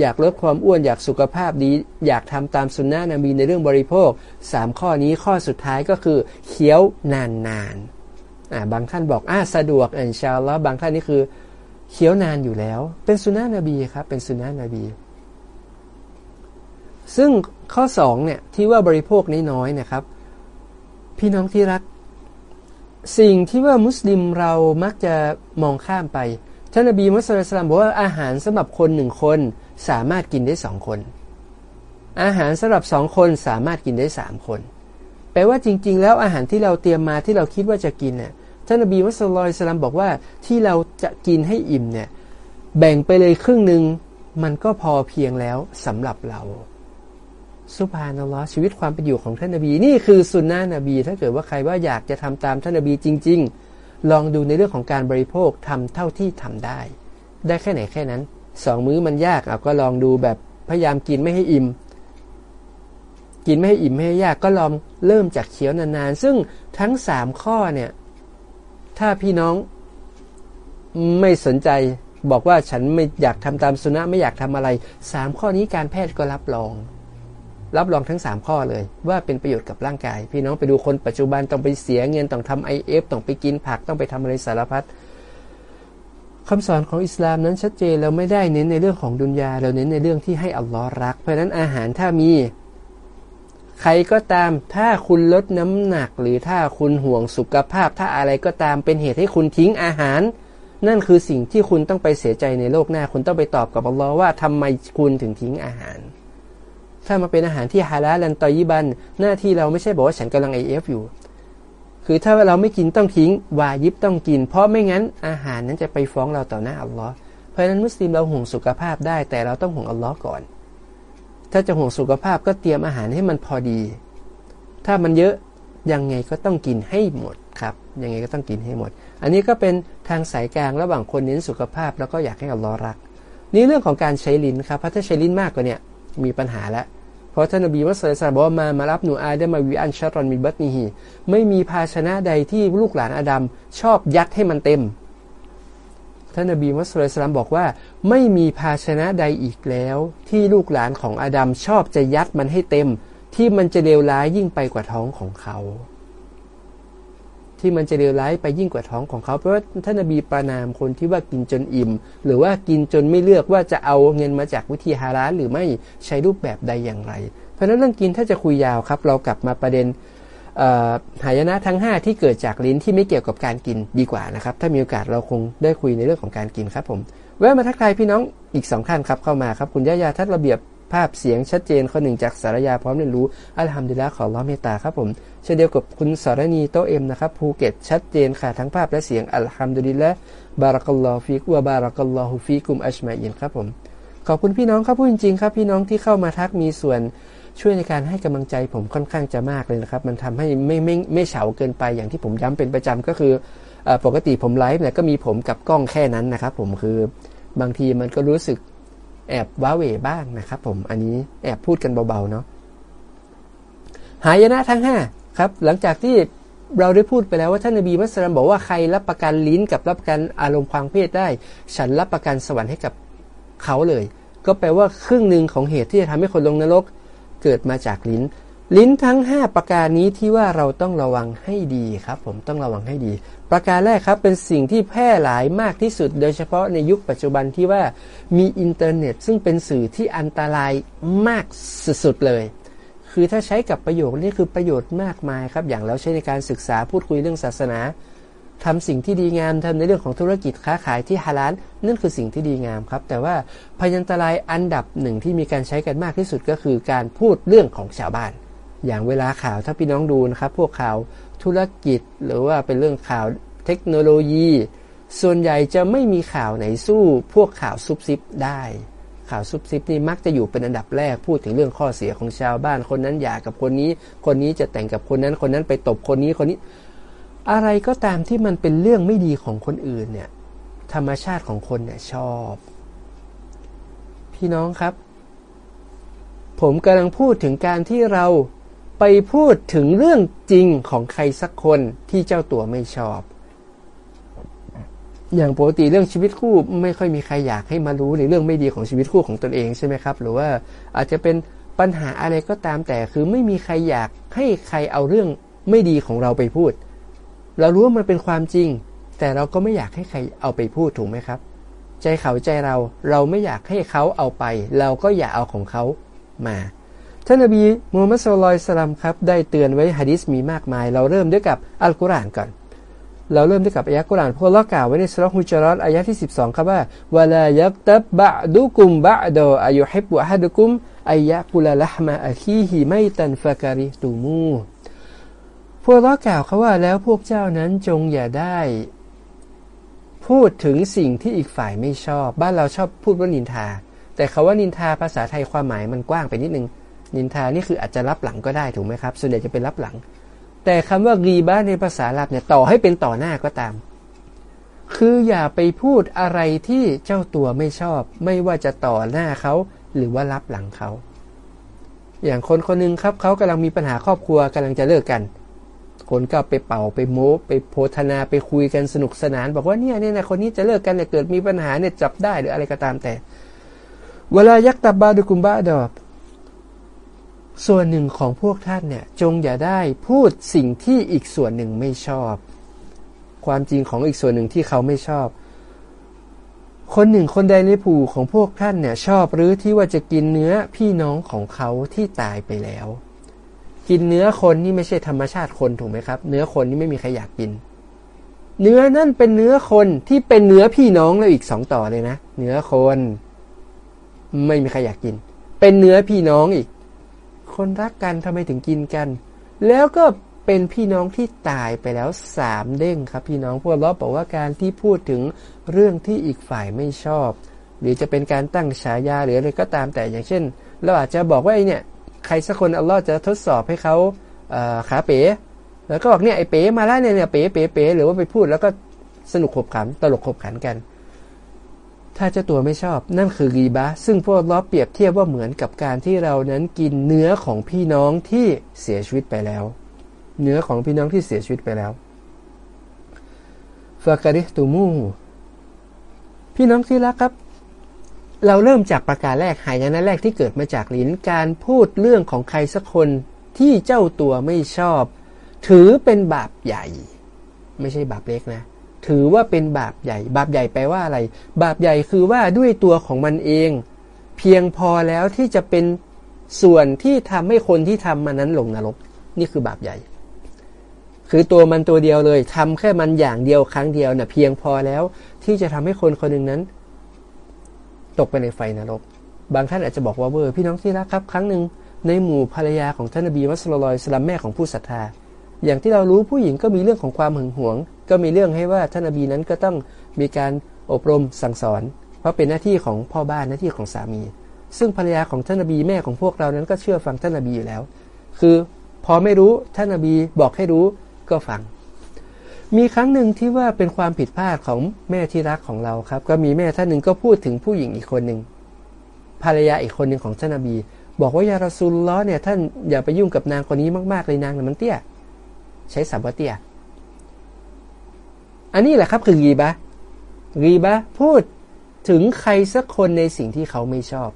อยากลดความอ้วนอยากสุขภาพดี อยากทำตามสุนนะนบีในเรื่องบริโภค 3 ข้อนี้ข้อสุดท้ายก็คือเคี้ยวนานๆบางท่านบอกอ่าสะดวกอินชาอัลลอฮ์บางท่านนี่คือ เคี้ยวนานอยู่แล้ว เป็นสุนนะนบีครับ เป็นสุนนะนบี ซึ่งข้อ2เนี่ยที่ว่าบริโภคน้อยๆนะครับ พี่น้องที่รัก สิ่งที่ว่ามุสลิมเรามักจะมองข้ามไปท่านนบีมุสลิมบอกว่าอาหารสำหรับคนหนึ่งคนสามารถกินได้สองคน อาหารสำหรับสองคนสามารถกินได้สามคน แปลว่าจริง ๆ แล้วอาหารที่เราเตรียมมาที่เราคิดว่าจะกินเนี่ย ท่านนบีมุสลิมบอกว่าที่เราจะกินให้อิ่มเนี่ยแบ่งไปเลยครึ่งหนึ่งมันก็พอเพียงแล้วสำหรับเราสุภานัลลอฮ์ชีวิตความเป็นอยู่ของท่านนบี นี่คือสุนนะนบี ถ้าเกิดว่าใครว่าอยากจะทำตามท่านนบีจริง ๆ ลองดูในเรื่องของการบริโภคทำเท่าที่ทำได้ ได้แค่ไหนแค่นั้นสองมื้อมันยากเอาก็ลองดูแบบพยายามกินไม่ให้อิ่ม กินไม่ให้อิ่มไม่ให้ยากก็ลองเริ่มจากเคี้ยวนานๆ ซึ่งทั้งสามข้อเนี่ย ถ้าพี่น้องไม่สนใจบอกว่าฉันไม่อยากทำตามสุนัขไม่อยากทำอะไรสามข้อนี้การแพทย์ก็รับรอง รับรองทั้ง 3 ข้อเลย ว่าเป็นประโยชน์กับร่างกาย พี่น้องไปดูคนปัจจุบันต้องไปเสียเงินต้องทำไอเอฟต้องไปกินผักต้องไปทำอะไรสารพัดคำสอนของอิสลามนั้นชัดเจนเราไม่ได้เน้นในเรื่องของดุนยาเราเน้นในเรื่องที่ให้อัลลอฮ์รัก เพราะนั้นอาหารถ้ามี ใครก็ตามถ้าคุณลดน้ำหนัก หรือถ้าคุณห่วงสุขภาพ ถ้าอะไรก็ตามเป็นเหตุให้คุณทิ้งอาหาร นั่นคือสิ่งที่คุณต้องไปเสียใจในโลกหน้า คุณต้องไปตอบกับอัลลอฮ์ว่าทำไมคุณถึงทิ้งอาหาร ถ้ามาเป็นอาหารที่ฮาลาลันตอยิบัน หน้าที่เราไม่ใช่บอกว่าฉันกำลังไอเอฟอยู่ คือถ้าเราไม่กินต้องทิ้ง วายิบต้องกิน เพราะไม่งั้นอาหารนั้นจะไปฟ้องเราต่อหน้าอัลลอฮ์เพราะฉะนั้นมุสลิมเราห่วงสุขภาพได้แต่เราต้องห่วงอัลลอฮ์ก่อน ถ้าจะห่วงสุขภาพก็เตรียมอาหารให้มันพอดี ถ้ามันเยอะยังไงก็ต้องกินให้หมดครับยังไงก็ต้องกินให้หมด อันนี้ก็เป็นทางสายกลางระหว่างคนเน้นสุขภาพแล้วก็อยากให้อัลลอฮ์รัก นี่เรื่องของการใช้ลิ้นครับเพราะถ้าใช้ลิ้นมากกว่านี้มีปัญหาแล้วเพราะท่านนบีมุสลิมบอกมามารับหนูอาได้มาวิอันชารอนมีบัตนีฮีไม่มีภาชนะใดที่ลูกหลานอาดัมชอบยัดให้มันเต็ม ท่านนบีมุสลิมบอกว่า ไม่มีภาชนะใดอีกแล้ว ที่ลูกหลานของอาดัมชอบจะยัดมันให้เต็ม ที่มันจะเลวร้ายยิ่งไปกว่าท้องของเขา ที่มันจะเลวร้ายไปยิ่งกว่าท้องของเขาเพราะว่าท่านนบีประนามคนที่ว่ากินจนอิ่ม หรือว่ากินจนไม่เลือกว่าจะเอาเงินมาจากวิธีฮาราหรือไม่ใช้รูปแบบใดอย่างไร เพราะนั้นเรื่องกินถ้าจะคุยยาวครับ เรากลับมาประเด็น หายนะทั้ง 5 ที่เกิดจากลิ้นที่ไม่เกี่ยวกับการกินดีกว่านะครับ ถ้ามีโอกาสเราคงได้คุยในเรื่องของการกินครับผมแวะมาทักทายพี่น้องอีกสองท่านครับเข้ามาครับ คุณย่ายาทัดระเบียบภาพเสียงชัดเจนข้อหนึ่งจากสารยาพร้อมเรียนรู้อัลฮัมดุลิลละขอร้อเมตตาครับผมเช่นเดียวกับคุณสารณีโตเอ็มนะครับภูเก็ตชัดเจนค่ะทั้งภาพและเสียงอัลฮัมดุลิลละบารักัลลอฮฟิกวะบารักัลลอฮุฟิกุมอัชมาอินครับผมขอบคุณพี่น้องครับพูดจริงๆครับพี่น้องที่เข้ามาทักมีส่วน ช่วยในการให้กำลังใจผมค่อนข้างจะมากเลยนะครับ มันทำให้ไม่ไม่ไม่เฉาเกินไปอย่างที่ผมย้ำเป็นประจำก็คือปกติผมไลฟ์เนี่ยก็มีผมกับกล้องแค่นั้นนะครับ ผมคือบางทีมันก็รู้สึกแอบว้าเหวบ้างนะครับ ผมอันนี้แอบพูดกันเบาๆเนาะหายนะทั้งห้าครับหลังจากที่เราได้พูดไปแล้วว่าท่านนบีมัสลิมบอกว่าใครรับประกันลิ้นกับรับประกันอารมณ์ความเพศได้ ฉันรับประกันสวรรค์ให้กับเขาเลย ก็แปลว่าครึ่งหนึ่งของเหตุที่จะทำให้คนลงนรก เกิดมาจากลิ้น ลิ้นทั้ง 5 ประการนี้ที่ว่าเราต้องระวังให้ดีครับ ผมต้องระวังให้ดี ประการแรกครับเป็นสิ่งที่แพร่หลายมากที่สุด โดยเฉพาะในยุคปัจจุบันที่ว่ามีอินเทอร์เน็ต ซึ่งเป็นสื่อที่อันตรายมากสุดๆเลยคือถ้าใช้กับประโยชน์นี่คือประโยชน์มากมายครับ อย่างเราใช้ในการศึกษาพูดคุยเรื่องศาสนา ทำสิ่งที่ดีงามทำในเรื่องของธุรกิจค้าขายที่ฮาลาลนั่นคือสิ่งที่ดีงามครับ แต่ว่าพยันตรายอันดับหนึ่งที่มีการใช้กันมากที่สุดก็คือการพูดเรื่องของชาวบ้าน อย่างเวลาข่าวถ้าพี่น้องดูนะครับ พวกข่าวธุรกิจหรือว่าเป็นเรื่องข่าวเทคโนโลยี ส่วนใหญ่จะไม่มีข่าวไหนสู้ พวกข่าวซุบซิบได้ข่าวซุบซิบนี่มักจะอยู่เป็นอันดับแรกพูดถึงเรื่องข้อเสียของชาวบ้าน คนนั้นหย่ากับคนนี้ คนนี้จะแต่งกับคนนั้นคนนั้นไปตบคนนี้คนนี้ อะไรก็ตามที่มันเป็นเรื่องไม่ดีของคนอื่นเนี่ย ธรรมชาติของคนเนี่ยชอบ พี่น้องครับ ผมกำลังพูดถึงการที่เราไปพูดถึงเรื่องจริงของใครสักคนที่เจ้าตัวไม่ชอบ อย่างปกติเรื่องชีวิตคู่ไม่ค่อยมีใครอยากให้มารู้ในเรื่องไม่ดีของชีวิตคู่ของตนเองใช่ไหมครับ หรือว่าอาจจะเป็นปัญหาอะไรก็ตามแต่คือไม่มีใครอยากให้ใครเอาเรื่องไม่ดีของเราไปพูด เรารู้ว่ามันเป็นความจริง แต่เราก็ไม่อยากให้ใครเอาไปพูดถูกไหมครับ ใจเขาใจเราเราไม่อยากให้เขาเอาไป เราก็อย่าเอาของเขามาท่านนบีมูฮัมมัดสุลลัยสลัมครับได้เตือนไว้ฮะดิษมีมากมาย เราเริ่มด้วยกับอัลกุรอานก่อน เราเริ่มด้วยกับอายะกุรอานพวกเรากล่าวไว้ในสุรฮุจรัตอายะที่ 12 ครับว่าวลายักตับบะดุกุมบะดออายุฮิบวะฮัดุกุมอายะกุลละฮมะอะคีฮิไมตันฟะการิตูมู พวกเรากล่าวเขาว่าแล้วพวกเจ้านั้นจงอย่าได้ พูดถึงสิ่งที่อีกฝ่ายไม่ชอบ บ้านเราชอบพูดว่านินทา แต่คาว่านินทาภาษาไทยความหมายมันกว้างไปนิดนึง นินทานี่คืออาจจะรับหลังก็ได้ถูกไหมครับ ส่วนใหญ่จะเป็นรับหลัง แต่คำว่ารีบ้าในภาษาลับเนี่ยต่อให้เป็นต่อหน้าก็ตาม คืออย่าไปพูดอะไรที่เจ้าตัวไม่ชอบ ไม่ว่าจะต่อหน้าเขาหรือว่ารับหลังเขาอย่างคนคนนึงครับเขากำลังมีปัญหาครอบครัวกำลังจะเลิกกัน คนก็ไปเป่าไปโม้ไปโพธนาไปคุยกันสนุกสนาน บอกว่าเนี่ยเนี่ยนะคนนี้จะเลิกกันเนี่ยเกิดมีปัญหาเนี่ยจับได้หรืออะไรก็ตามแต่ เวลายักตับบาดุกุมบาดอบส่วนหนึ่งของพวกท่านเนี่ยจงอย่าได้พูดสิ่งที่อีกส่วนหนึ่งไม่ชอบ ความจริงของอีกส่วนหนึ่งที่เขาไม่ชอบ คนหนึ่งคนใดในผู้ของพวกท่านเนี่ยชอบหรือที่ว่าจะกินเนื้อพี่น้องของเขาที่ตายไปแล้ว กินเนื้อคนนี่ไม่ใช่ธรรมชาติคนถูกไหมครับ เนื้อคนนี่ไม่มีใครอยากกิน เนื้อนั่นเป็นเนื้อคนที่เป็นเนื้อพี่น้องแล้วอีกสองต่อเลยนะ เนื้อคน ไม่มีใครอยากกิน เป็นเนื้อพี่น้องอีก คนรักกันทำไมถึงกินกัน แล้วก็เป็นพี่น้องที่ตายไปแล้วสามเด้งครับ พี่น้องพวกเราบอกว่าการที่พูดถึงเรื่องที่อีกฝ่ายไม่ชอบ หรือจะเป็นการตั้งฉายาหรืออะไรก็ตามแต่อย่างเช่นเราอาจจะบอกว่าไอเนี่ย ใครสักคนอัลลอฮ์จะทดสอบให้เขาขาเป๋ แล้วก็บอกเนี่ยไอ้เป๋มาแล้วเนี่ยเนี่ยเป๋เป๋เป๋หรือว่าไปพูดแล้วก็สนุกขบขันตลกขบขันกัน ถ้าเจ้าตัวไม่ชอบนั่นคือรีบะซึ่งพวกล้อเปรียบเทียบว่าเหมือนกับการที่เรานั้นกินเนื้อของพี่น้องที่เสียชีวิตไปแล้ว เนื้อของพี่น้องที่เสียชีวิตไปแล้วฟาการิตูมูพี่น้องที่รักครับ เราเริ่มจากประการแรกหายนะแรกที่เกิดมาจากลิ้นการพูดเรื่องของใครสักคนที่เจ้าตัวไม่ชอบ ถือเป็นบาปใหญ่ ไม่ใช่บาปเล็กนะ ถือว่าเป็นบาปใหญ่ บาปใหญ่แปลว่าอะไร บาปใหญ่คือว่าด้วยตัวของมันเอง เพียงพอแล้วที่จะเป็นส่วนที่ทำให้คนที่ทำมันนั้นลงนรก นี่คือบาปใหญ่ คือตัวมันตัวเดียวเลยทำแค่มันอย่างเดียวครั้งเดียวนะ่ะเพียงพอแล้วที่จะทำให้คนคนหนึ่งนั้น ตกไปในไฟนรก บางท่านอาจจะบอกว่าเวอร์พี่น้องที่รักครับครั้งหนึ่งในหมู่ภรรยาของท่านนบีมัสลลอยสลัมแม่ของผู้ศรัทธา อย่างที่เรารู้ผู้หญิงก็มีเรื่องของความหึงหวง ก็มีเรื่องให้ว่าท่านอบีนั้นก็ต้องมีการอบรมสั่งสอน เพราะเป็นหน้าที่ของพ่อบ้านหน้าที่ของสามี ซึ่งภรรยาของท่านอบีแม่ของพวกเรานั้นก็เชื่อฟังท่านอบีอยู่แล้ว คือพอไม่รู้ท่านอบีบอกให้รู้ก็ฟัง มีครั้งหนึ่งที่ว่าเป็นความผิดพลาดของแม่ที่รักของเราครับ ก็มีแม่ท่านหนึ่งก็พูดถึงผู้หญิงอีกคนหนึ่งภรรยาอีกคนหนึ่งของท่านอบี บอกว่ายารสุลล้อเนี่ยท่านอย่าไปยุ่งกับนางคนนี้มากๆเลยนางมันเตี้ย ใช้สับวเตี้ย อันนี้แหละครับคือรีบะรีบะพูดถึงใครสักคนในสิ่งที่เขาไม่ชอบ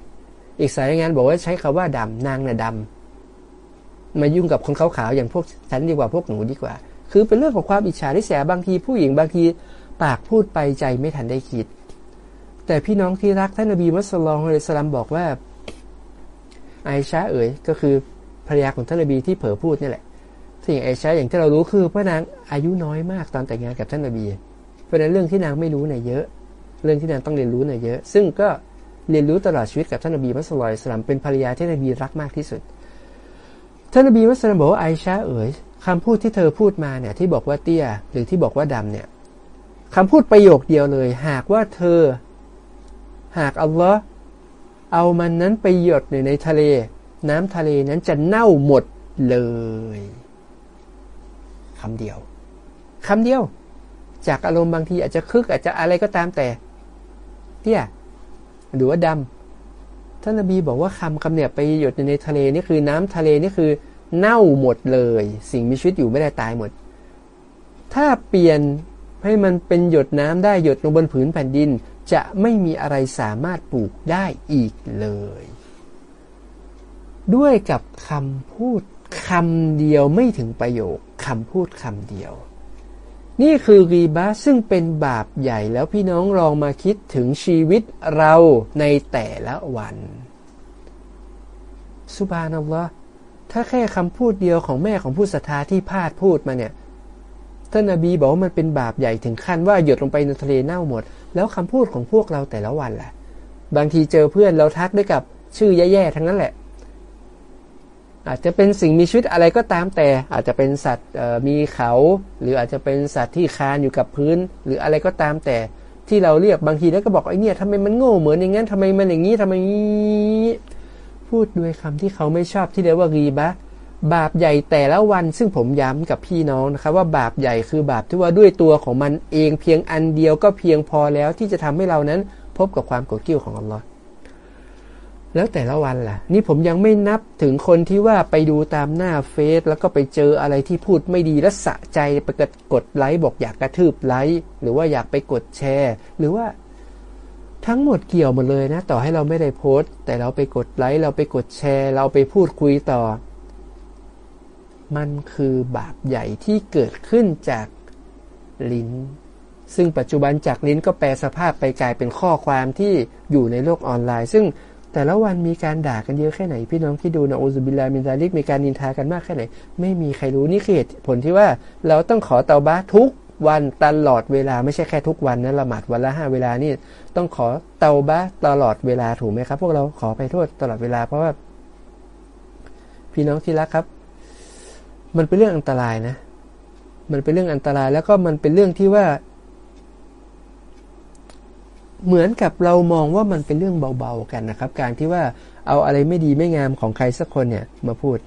อีกสายงานบอกว่าใช้คาว่าดำนางน่ะดำมายุ่งกับคนขาวๆอย่างพวกฉันดีกว่าพวกหนูดีกว่า คือเป็นเรื่องของความอิจฉาที่เสียบางทีผู้หญิงบางทีปากพูดไปใจไม่ทันได้คิด แต่พี่น้องที่รักท่านนบีมุสลิมเลยสลัมบอกว่าไอชาเอ๋ยก็คือภรรยาของท่านนบีที่เผลอพูดนี่แหละสิ่งไอชาอย่างที่เรารู้คือพระนางอายุน้อยมากตอนแต่งงานกับท่านนบี เพราะนั้นเรื่องที่นางไม่รู้เนี่ยเยอะ เรื่องที่นางต้องเรียนรู้เนี่ยเยอะ ซึ่งก็เรียนรู้ตลอดชีวิตกับท่านนบีมัสลิมสลัมเป็นภรรยาที่นบีรักมากที่สุด ท่านนบีมัสลิมบอกว่าไอชาเอ๋ย คำพูดที่เธอพูดมาเนี่ยที่บอกว่าเตี้ยหรือที่บอกว่าดำเนี่ยคำพูดประโยคเดียวเลย หากว่าเธอ หากอัลลอฮ์เอามันนั้นไปหยดในทะเล น้ำทะเลนั้นจะเน่าหมดเลยคำเดียวคำเดียว จากอารมณ์บางทีอาจจะคึกอาจจะอะไรก็ตามแต่เตี้ยหรือว่าดำท่านนบีบอกว่าคำคำเนี่ยไปหยดในทะเลนี่คือน้ำทะเลนี่คือ เน่าหมดเลย สิ่งมีชีวิตอยู่ไม่ได้ตายหมด ถ้าเปลี่ยนให้มันเป็นหยดน้ำได้หยดลงบนผืนแผ่นดิน จะไม่มีอะไรสามารถปลูกได้อีกเลย ด้วยกับคำพูดคำเดียวไม่ถึงประโยคคำพูดคำเดียว นี่คือรีบาซึ่งเป็นบาปใหญ่แล้วพี่น้องลองมาคิดถึงชีวิตเราในแต่ละวันสุบานัลลอฮ์ ถ้าแค่คำพูดเดียวของแม่ของผู้ศรัทธาที่พาดพูดมาเนี่ยท่านนบีบอกว่ามันเป็นบาปใหญ่ถึงขั้นว่าหยดลงไปในทะเลเน่าหมด แล้วคำพูดของพวกเราแต่ละวันแหละบางทีเจอเพื่อนเราทักด้วยกับชื่อแย่ๆทั้งนั้นแหละ อาจจะเป็นสิ่งมีชีวิตอะไรก็ตามแต่ อาจจะเป็นสัตว์มีเขา หรืออาจจะเป็นสัตว์ที่คานอยู่กับพื้น หรืออะไรก็ตามแต่ที่เราเรียกบางทีแล้วก็บอกไอ้เนี่ยทำไมมันโง่เหมือนอย่างนั้นทำไมมันอย่างนี้ทำไมนี้ พูดด้วยคำที่เขาไม่ชอบที่เรียกว่ารีบะบาปใหญ่แต่ละวันซึ่งผมย้ำกับพี่น้องนะครับ ว่าบาปใหญ่คือบาปที่ว่าด้วยตัวของมันเองเพียงอันเดียวก็เพียงพอแล้วที่จะทำให้เรานั้นพบกับความโกรธกิ้วของอัลลอฮ์แล้วแต่ละวันล่ะ นี่ผมยังไม่นับถึงคนที่ว่าไปดูตามหน้าเฟซแล้วก็ไปเจออะไรที่พูดไม่ดีและสะใจไปกดกดไลค์บอกอยากกระทืบไลค์หรือว่าอยากไปกดแชร์ หรือว่า ทั้งหมดเกี่ยวหมดเลยนะ ต่อให้เราไม่ได้โพสต์ แต่เราไปกดไลค์เราไปกดแชร์ เราไปพูดคุยต่อ มันคือบาปใหญ่ที่เกิดขึ้นจากลิ้น ซึ่งปัจจุบันจากลิ้นก็แปลสภาพไปกลายเป็นข้อความที่อยู่ในโลกออนไลน์ ซึ่งแต่ละวันมีการด่ากันเยอะแค่ไหน พี่น้องที่ดูนะโอซุบิลามินซาลิกมีการนินทากันมากแค่ไหน ไม่มีใครรู้นี่คือเหตุผลที่ว่าเราต้องขอเตาบ้าทุก วันตลอดเวลาไม่ใช่แค่ทุกวันนะละหมาดวันละห้าเวลานี่ต้องขอเตาบ้าตลอดเวลาถูกไหมครับ พวกเราขอไปโทษตลอดเวลา เพราะว่า พี่น้องที่รักครับ มันเป็นเรื่องอันตรายนะ มันเป็นเรื่องอันตรายแล้วก็มันเป็นเรื่องที่ว่า เหมือนกับเรามองว่ามันเป็นเรื่องเบาๆกันนะครับ การที่ว่าเอาอะไรไม่ดีไม่งามของใครสักคนเนี่ย มาพูด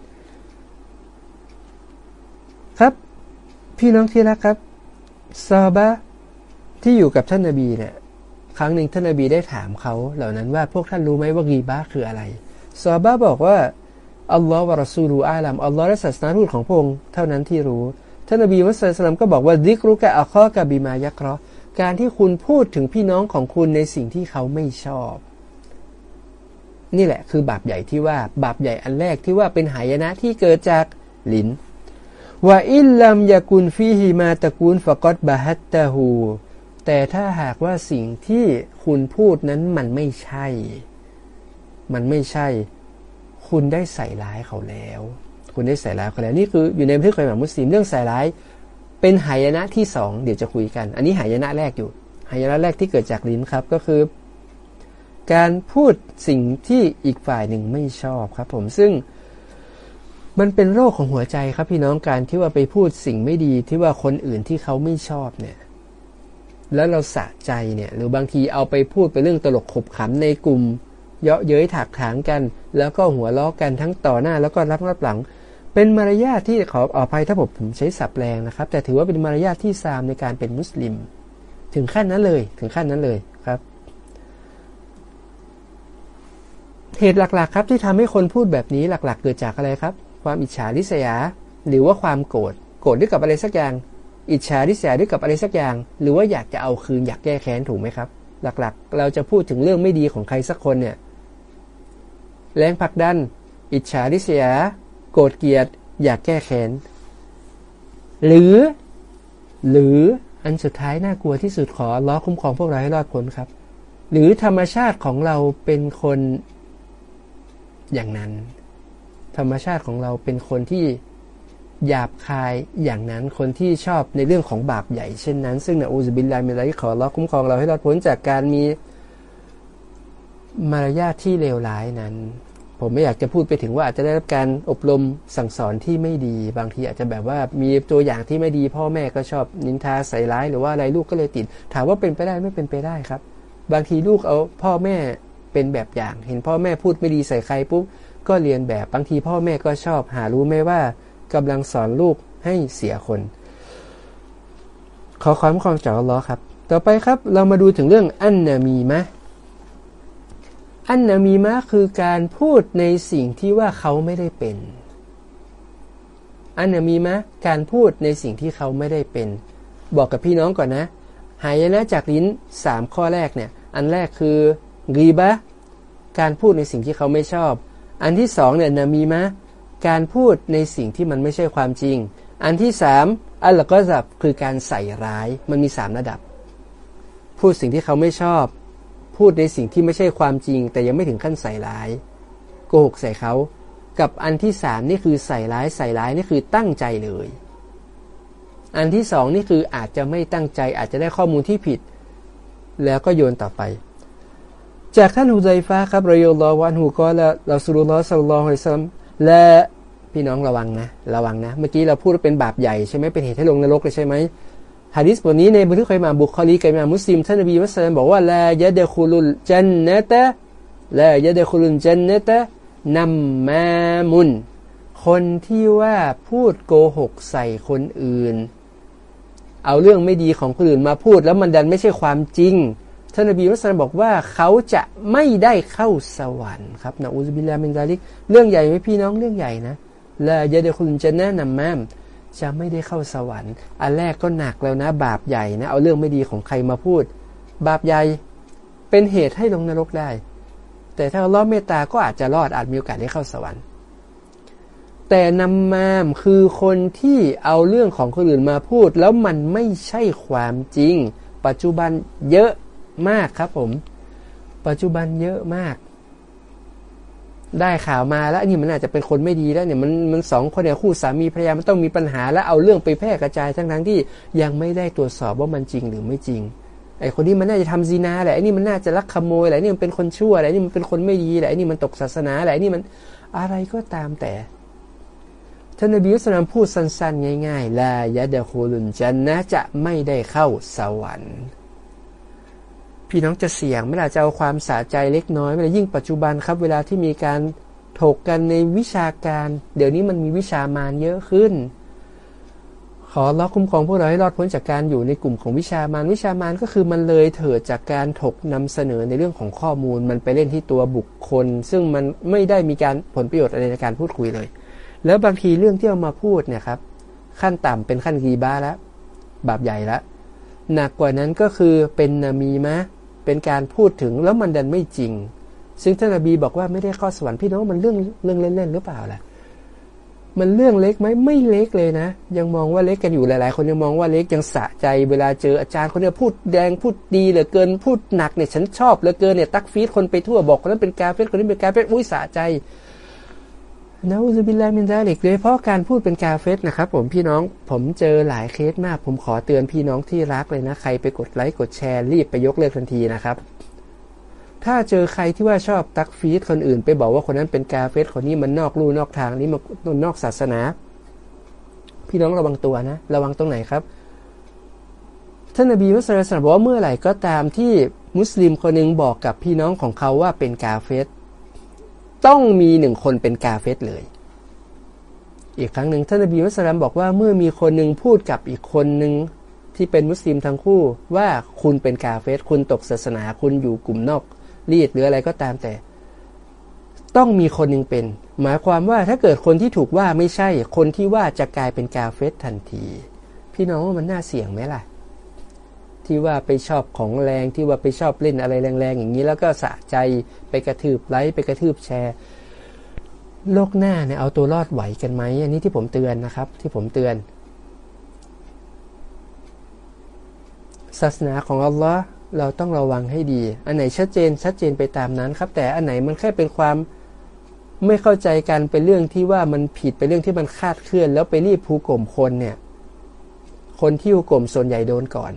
ครับ พี่น้องที่รักครับ ซาบะที่อยู่กับท่านนาบีเนี่ยครั้งหนึ่งท่านนบีได้ถามเขาเหล่านั้นว่าพวกท่านรู้ไหมว่ากีบาคืออะไรซอบ้าบอกว่าอัลลอฮ์วะรอซูลูอาลัมอัลลอฮ์และศาสนาทูตของพระองค์เท่านั้นที่รู้ท่านนบีมุสลิมก็บอกว่าดิกรุกะอัคอกะบิมายักรอการที่คุณพูดถึงพี่น้องของคุณในสิ่งที่เขาไม่ชอบ นี่แหละคือบาปใหญ่ที่ว่าบาปใหญ่อันแรกที่ว่าเป็นหายนะที่เกิดจากลิ้น ว่าอิลลัมยากุนฟีฮิมาตะกูลฟะกอดบาฮัตตาหูแต่ถ้าหากว่าสิ่งที่คุณพูดนั้นมันไม่ใช่ มันไม่ใช่ คุณได้ใส่ร้ายเขาแล้ว คุณได้ใส่ร้ายเขาแล้ว นี่คืออยู่ในบันทึกของอิหม่ามมุสลิมเรื่องใส่ร้าย เป็นหายนะที่สองเดี๋ยวจะคุยกัน อันนี้หายนะแรกอยู่ หายนะแรกที่เกิดจากลิ้นครับก็คือ การพูดสิ่งที่อีกฝ่ายหนึ่งไม่ชอบครับ ผมซึ่ง มันเป็นโรคของหัวใจครับพี่น้องการที่ว่าไปพูดสิ่งไม่ดีที่ว่าคนอื่นที่เขาไม่ชอบเนี่ย แล้วเราสะใจเนี่ย หรือบางทีเอาไปพูดไปเรื่องตลกขบขำในกลุ่ม เยาะเย้ยถักถางกัน แล้วก็หัวล้อกันทั้งต่อหน้าแล้วก็รับรับหลัง เป็นมารยาทที่ขออภัยถ้าผมใช้สับแรงนะครับ แต่ถือว่าเป็นมารยาทที่ซามในการเป็นมุสลิม ถึงขั้นนั้นเลย ถึงขั้นนั้นเลยครับเหตุหลักๆ ครับที่ทำให้คนพูดแบบนี้หลัก ๆ เกิดจากอะไรครับ ความอิจฉาริษยา หรือว่าความโกรธโกรธด้วยกับอะไรสักอย่าง อิจฉาริษยาด้วยกับอะไรสักอย่าง หรือว่าอยากจะเอาคืนอยากแก้แค้นถูกไหมครับ หลักๆ เราจะพูดถึงเรื่องไม่ดีของใครสักคนเนี่ยแรงผลักดัน อิจฉาริษยา โกรธเกลียด อยากแก้แค้นหรือ หรืออันสุดท้ายน่ากลัวที่สุดขอล้อคุ้มครองพวกเราให้รอดพ้นครับ หรือธรรมชาติของเราเป็นคนอย่างนั้น ธรรมชาติของเราเป็นคนที่หยาบคายอย่างนั้นคนที่ชอบในเรื่องของบาปใหญ่เช่นนั้น ซึ่งนะอูซบิลลามิลาฮิขอเราคุ้มครองเราให้รอดพ้นจากการมีมารยาทที่เลวร้ายนั้น ผมไม่อยากจะพูดไปถึงว่าอาจจะได้รับการอบรมสั่งสอนที่ไม่ดี บางทีอาจจะแบบว่ามีตัวอย่างที่ไม่ดี พ่อแม่ก็ชอบนินทาใส่ร้ายหรือว่าอะไรลูกก็เลยติด ถามว่าเป็นไปได้ไม่เป็นไปได้ครับ บางทีลูกเอาพ่อแม่เป็นแบบอย่าง เห็นพ่อแม่พูดไม่ดีใส่ใครปุ๊บ ก็เรียนแบบบางทีพ่อแม่ก็ชอบ หารู้ไหมว่ากำลังสอนลูกให้เสียคน ขอความคองจากอัลลอฮ์ครับ ต่อไปครับเรามาดูถึงเรื่องอันนามีมะอันนามีมะคือการพูดในสิ่งที่ว่าเขาไม่ได้เป็น อันนามีมะการพูดในสิ่งที่เขาไม่ได้เป็น บอกกับพี่น้องก่อนนะ หายนะจากลิ้นสามข้อแรกเนี่ย อันแรกคือรีบะการพูดในสิ่งที่เขาไม่ชอบ อันที่สองเนี่ยนามีมะการพูดในสิ่งที่มันไม่ใช่ความจริง อันที่สามอัลลอฮ์ก็จับคือการใส่ร้ายมันมีสามระดับ พูดสิ่งที่เขาไม่ชอบ พูดในสิ่งที่ไม่ใช่ความจริง แต่ยังไม่ถึงขั้นใส่ร้ายโกหกใส่เขา กับอันที่สามนี่คือใส่ร้ายใส่ร้ายนี่คือตั้งใจเลย อันที่สองนี่คืออาจจะไม่ตั้งใจอาจจะได้ข้อมูลที่ผิด แล้วก็โยนต่อไป จากท่านฮุไซฟ้าครับรอยลอวันฮูก็ละเราสุรุลลอสัลลอฮุอยฮิสซาลลัมและพี่น้องระวังนะ ระวังนะ เมื่อกี้เราพูดว่าเป็นบาปใหญ่ใช่ไหมเป็นเหตุให้ลงนรกเลยใช่ไหมฮะดิษบทนี้ในบันทึกใคมาบุคลีกับมามุสลิมท่านนบีมุสลิมบอกว่าลายะเดคุลุลจันเนตะลายะเดคุลุลจันเนตะนัมมามุน คนที่ว่าพูดโกหกใส่คนอื่น เอาเรื่องไม่ดีของคนอื่นมาพูดแล้วมันดันไม่ใช่ความจริง ท่านนบีมุสลิมบอกว่าเขาจะไม่ได้เข้าสวรรค์ครับนะอูซบิลลามินซาลิก เรื่องใหญ่ไหมพี่น้องเรื่องใหญ่นะและยาเดคุณจะแนะนำแม่จะไม่ได้เข้าสวรรค์ อันแรกก็หนักแล้วนะ บาปใหญ่นะ เอาเรื่องไม่ดีของใครมาพูด บาปใหญ่เป็นเหตุให้ลงนรกได้ แต่ถ้าล้อเมตตาก็อาจจะรอดอาจมีโอกาสได้เข้าสวรรค์ แต่นำมามคือคนที่เอาเรื่องของคนอื่นมาพูด แล้วมันไม่ใช่ความจริง ปัจจุบันเยอะ มากครับผม ปัจจุบันเยอะมาก ได้ข่าวมาแล้วนี่มันอาจจะเป็นคนไม่ดีแล้วเนี่ยมันมันสองคนเนี่ยคู่สามีภรรยามันต้องมีปัญหาแล้วเอาเรื่องไปแพร่กระจายทั้งทั้งที่ยังไม่ได้ตรวจสอบว่ามันจริงหรือไม่จริงไอ้คนนี้มันน่าจะทำซีนาแหละไอ้นี่มันน่าจะลักขโมยแหละนี่มันเป็นคนชั่วแหละนี่มันเป็นคนไม่ดีแหละนี่มันตกศาสนาแหละนี่มันอะไรก็ตามแต่ท่านนบีอุสลามพูดสั้นๆ ง่ายๆลายะเดคูลุนจันนะจะไม่ได้เข้าสวรรค์ พี่น้องจะเสี่ยงไม่ล่ะจะเอาความสะใจเล็กน้อยไม่ล่ะยิ่งปัจจุบันครับ เวลาที่มีการถกกันในวิชาการ เดี๋ยวนี้มันมีวิชามารเยอะขึ้น ขอรอคุ้มครองพวกเราให้รอดพ้นจากการอยู่ในกลุ่มของวิชามารวิชามารก็คือมันเลยเถิดจากการถกนำเสนอในเรื่องของข้อมูล มันไปเล่นที่ตัวบุคคล ซึ่งมันไม่ได้มีการผลประโยชน์อะไรในการพูดคุยเลย แล้วบางทีเรื่องที่เอามาพูดเนี่ยครับ ขั้นต่ำเป็นขั้นกีบ้าแล้วบาปใหญ่แล้วหนักกว่านั้นก็คือเป็นนามีมะ เป็นการพูดถึงแล้วมันดันไม่จริง ซึ่งท่านอบีบอกว่าไม่ได้ข้อสวรรค์พี่น้องมันเรื่องเรื่องเล่นๆหรือเปล่าล่ะมันเรื่องเล็กไหมไม่เล็กเลยนะ ยังมองว่าเล็กกันอยู่หลายๆ คนยังมองว่าเล็กยังสะใจ เวลาเจออาจารย์คนนี้พูดแดงพูดดีเหลือเกินพูดหนักเนี่ยฉันชอบเหลือเกินเนี่ยตักฟีดคนไปทั่วบอกคนนั้นเป็นกาเฟสคนนี้เป็นกาเฟสอุ้ยสะใจ นะอุบิลลามินดาเล็กเลยเพราะการพูดเป็นกาเฟสนะครับผมพี่น้องผมเจอหลายเคสมาก ผมขอเตือนพี่น้องที่รักเลยนะ ใครไปกดไลค์กดแชร์รีบไปยกเลิกทันทีนะครับ ถ้าเจอใครที่ว่าชอบตักฟีดคนอื่น ไปบอกว่าคนนั้นเป็นกาเฟสคนนี้มันนอกลู่นอกทางนี้มันนอกศาสนา พี่น้องระวังตัวนะ ระวังตรงไหนครับท่านนบีมุสลิมบอกว่าเมื่อไหร่ก็ตามที่มุสลิมคนหนึ่งบอกกับพี่น้องของเขาว่าเป็นกาเฟส ต้องมีหนึ่งคนเป็นกาเฟสเลย อีกครั้งหนึ่งท่านนบีมุสลิมบอกว่าเมื่อมีคนหนึ่งพูดกับอีกคนหนึ่งที่เป็นมุสลิมทั้งคู่ว่าคุณเป็นกาเฟสคุณตกศาสนาคุณอยู่กลุ่มนอกรีดหรืออะไรก็ตามแต่ ต้องมีคนหนึ่งเป็น หมายความว่าถ้าเกิดคนที่ถูกว่าไม่ใช่คนที่ว่าจะกลายเป็นกาเฟสทันที พี่น้องว่ามันน่าเสี่ยงไหมล่ะ ที่ว่าไปชอบของแรงที่ว่าไปชอบเล่นอะไรแรงๆอย่างนี้ แล้วก็สะใจไปกระทืบไลค์ไปกระทืบแชร์ โลกหน้าเนี่ยเอาตัวรอดไหวกันไหมอันนี้ที่ผมเตือนนะครับ ที่ผมเตือน ศาสนาของอัลลอฮ์เราต้องระวังให้ดี อันไหนชัดเจนชัดเจนไปตามนั้นครับ แต่อันไหนมันแค่เป็นความไม่เข้าใจกันเป็นเรื่องที่ว่ามันผิดเป็นเรื่องที่มันคาดเคลื่อน แล้วไปรีบผูกกลมคนเนี่ย คนที่ผูกลมส่วนใหญ่โดนก่อน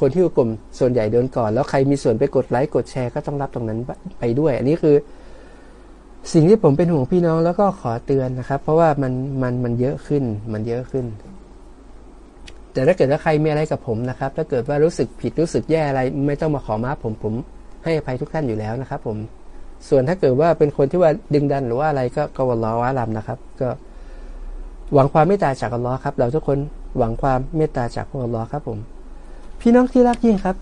คนที่ผูกลมส่วนใหญ่โดนก่อน แล้วใครมีส่วนไปกดไลค์กดแชร์ก็ต้องรับตรงนั้นไปด้วย อันนี้คือ สิ่งที่ผมเป็นห่วงพี่น้องแล้วก็ขอเตือนนะครับ เพราะว่ามันมันมันเยอะขึ้นมันเยอะขึ้น แต่ถ้าเกิดว่าใครมีอะไรกับผมนะครับ ถ้าเกิดว่ารู้สึกผิดรู้สึกแย่อะไร ไม่ต้องมาขอมาผมผมให้อภัยทุกท่านอยู่แล้วนะครับ ผม ส่วนถ้าเกิดว่าเป็นคนที่ว่าดึงดันหรือว่าอะไรก็กวนล้อว่าลำนะครับ ก็หวังความเมตตาจากอัลลอฮ์ครับ เราทุกคนหวังความเมตตาจากพระอัลลอฮ์ครับผม พี่น้องที่รักยิ่งครับ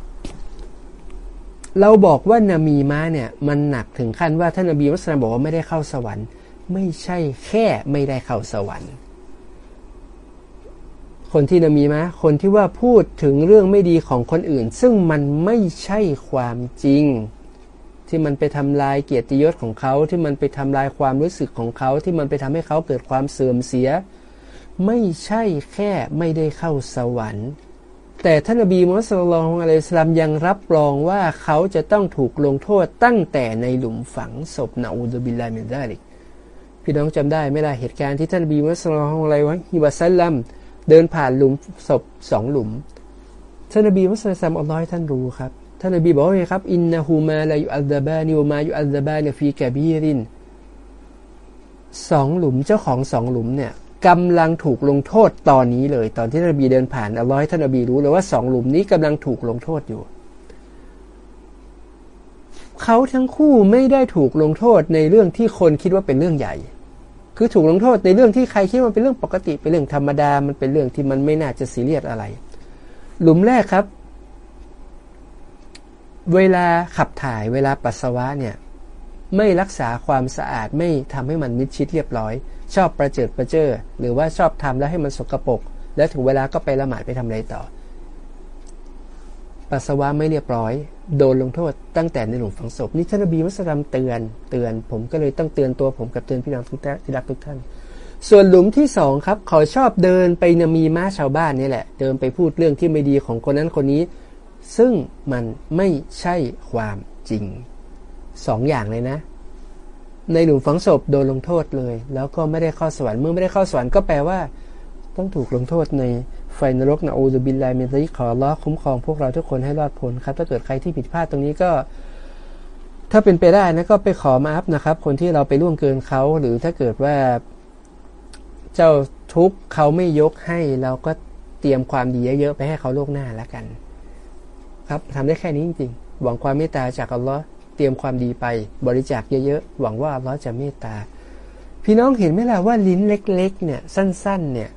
เราบอกว่านามีมาเนี่ยมันหนักถึงขั้นว่าท่านนบีมุสลิมบอกว่าไม่ได้เข้าสวรรค์ ไม่ใช่แค่ไม่ได้เข้าสวรรค์ คนที่นามีมะคนที่ว่าพูดถึงเรื่องไม่ดีของคนอื่น ซึ่งมันไม่ใช่ความจริงที่มันไปทำลายเกียรติยศของเขาที่มันไปทำลายความรู้สึกของเขาที่มันไปทำให้เขาเกิดความเสื่อมเสีย ไม่ใช่แค่ไม่ได้เข้าสวรรค์ แต่ท่านนบีมุฮัมมัด عليه السلام ยังรับรองว่าเขาจะต้องถูกลงโทษตั้งแต่ในหลุมฝังศพنعوذ بالله من ذلك พี่น้องจำได้ไหมล่ะเหตุการณ์ที่ท่านอบีมุสลิมอะลัยวะฮิวะซัลลัมเดินผ่านหลุมศพสองหลุมท่านนบีมุสลิมอัลลอฮ์ท่านรู้ครับท่านนบีบอกว่าไงครับإنهما ليعذبان وما يعذبان في كبيرสองหลุมเจ้าของสองหลุมเนี่ย กำลังถูกลงโทษตอนนี้เลย ตอนที่ท่านบีเดินผ่านอัลลอฮ์ให้ท่านนบีรู้เลยว่าสองหลุมนี้กำลังถูกลงโทษอยู่ เขาทั้งคู่ไม่ได้ถูกลงโทษในเรื่องที่คนคิดว่าเป็นเรื่องใหญ่ คือถูกลงโทษในเรื่องที่ใครคิดว่าเป็นเรื่องปกติเป็นเรื่องธรรมดา มันเป็นเรื่องที่มันไม่น่าจะซีเรียสอะไร หลุมแรกครับ เวลาขับถ่ายเวลาปัสสาวะเนี่ย ไม่รักษาความสะอาดไม่ทำให้มันมิดชิดเรียบร้อย ชอบประเจิดประเจิอหรือว่าชอบทำแล้วให้มันสกรปรกแล้วถึงเวลาก็ไปละหมาดไปทำอะไรต่อ ปัสสาวะไม่เรียบร้อย โดนลงโทษตั้งแต่ในหลุมฝังศพนี่ท่านนบีมุสลิมเตือนเตือน ผมก็เลยต้องเตือนตัวผมกับเตือนพี่น้องทุกท่านที่รักทุกท่าน ส่วนหลุมที่สองครับเขาชอบเดินไปนมีม้าชาวบ้านนี่แหละ เดินไปพูดเรื่องที่ไม่ดีของคนนั้นคนนี้ ซึ่งมันไม่ใช่ความจริง สองอย่างเลยนะ ในหลุมฝังศพโดนลงโทษเลย แล้วก็ไม่ได้เข้าสวรรค์เมื่อไม่ได้เข้าสวรรค์ก็แปลว่า ต้องถูกลงโทษในไฟนรกนะอูซุบินไลมินซิขอล้อคุ้มครองพวกเราทุกคนให้รอดพ้นครับ ถ้าเกิดใครที่ผิดพลาดตรงนี้ก็ ถ้าเป็นไปได้นะก็ไปขอมาอัพนะครับ คนที่เราไปล่วงเกินเขาหรือถ้าเกิดว่าเจ้าทุกเขาไม่ยกให้เราก็เตรียมความดีเยอะๆไปให้เขาโลกหน้าแล้วกัน ครับทำได้แค่นี้จริงๆหวังความเมตตาจากอัลลอฮ์ เตรียมความดีไปบริจาคเยอะๆ หวังว่าอัลลอฮ์จะเมตตา พี่น้องเห็นไหมล่ะว่าลิ้นเล็ก ๆ เนี่ย สั้น ๆ เนี่ย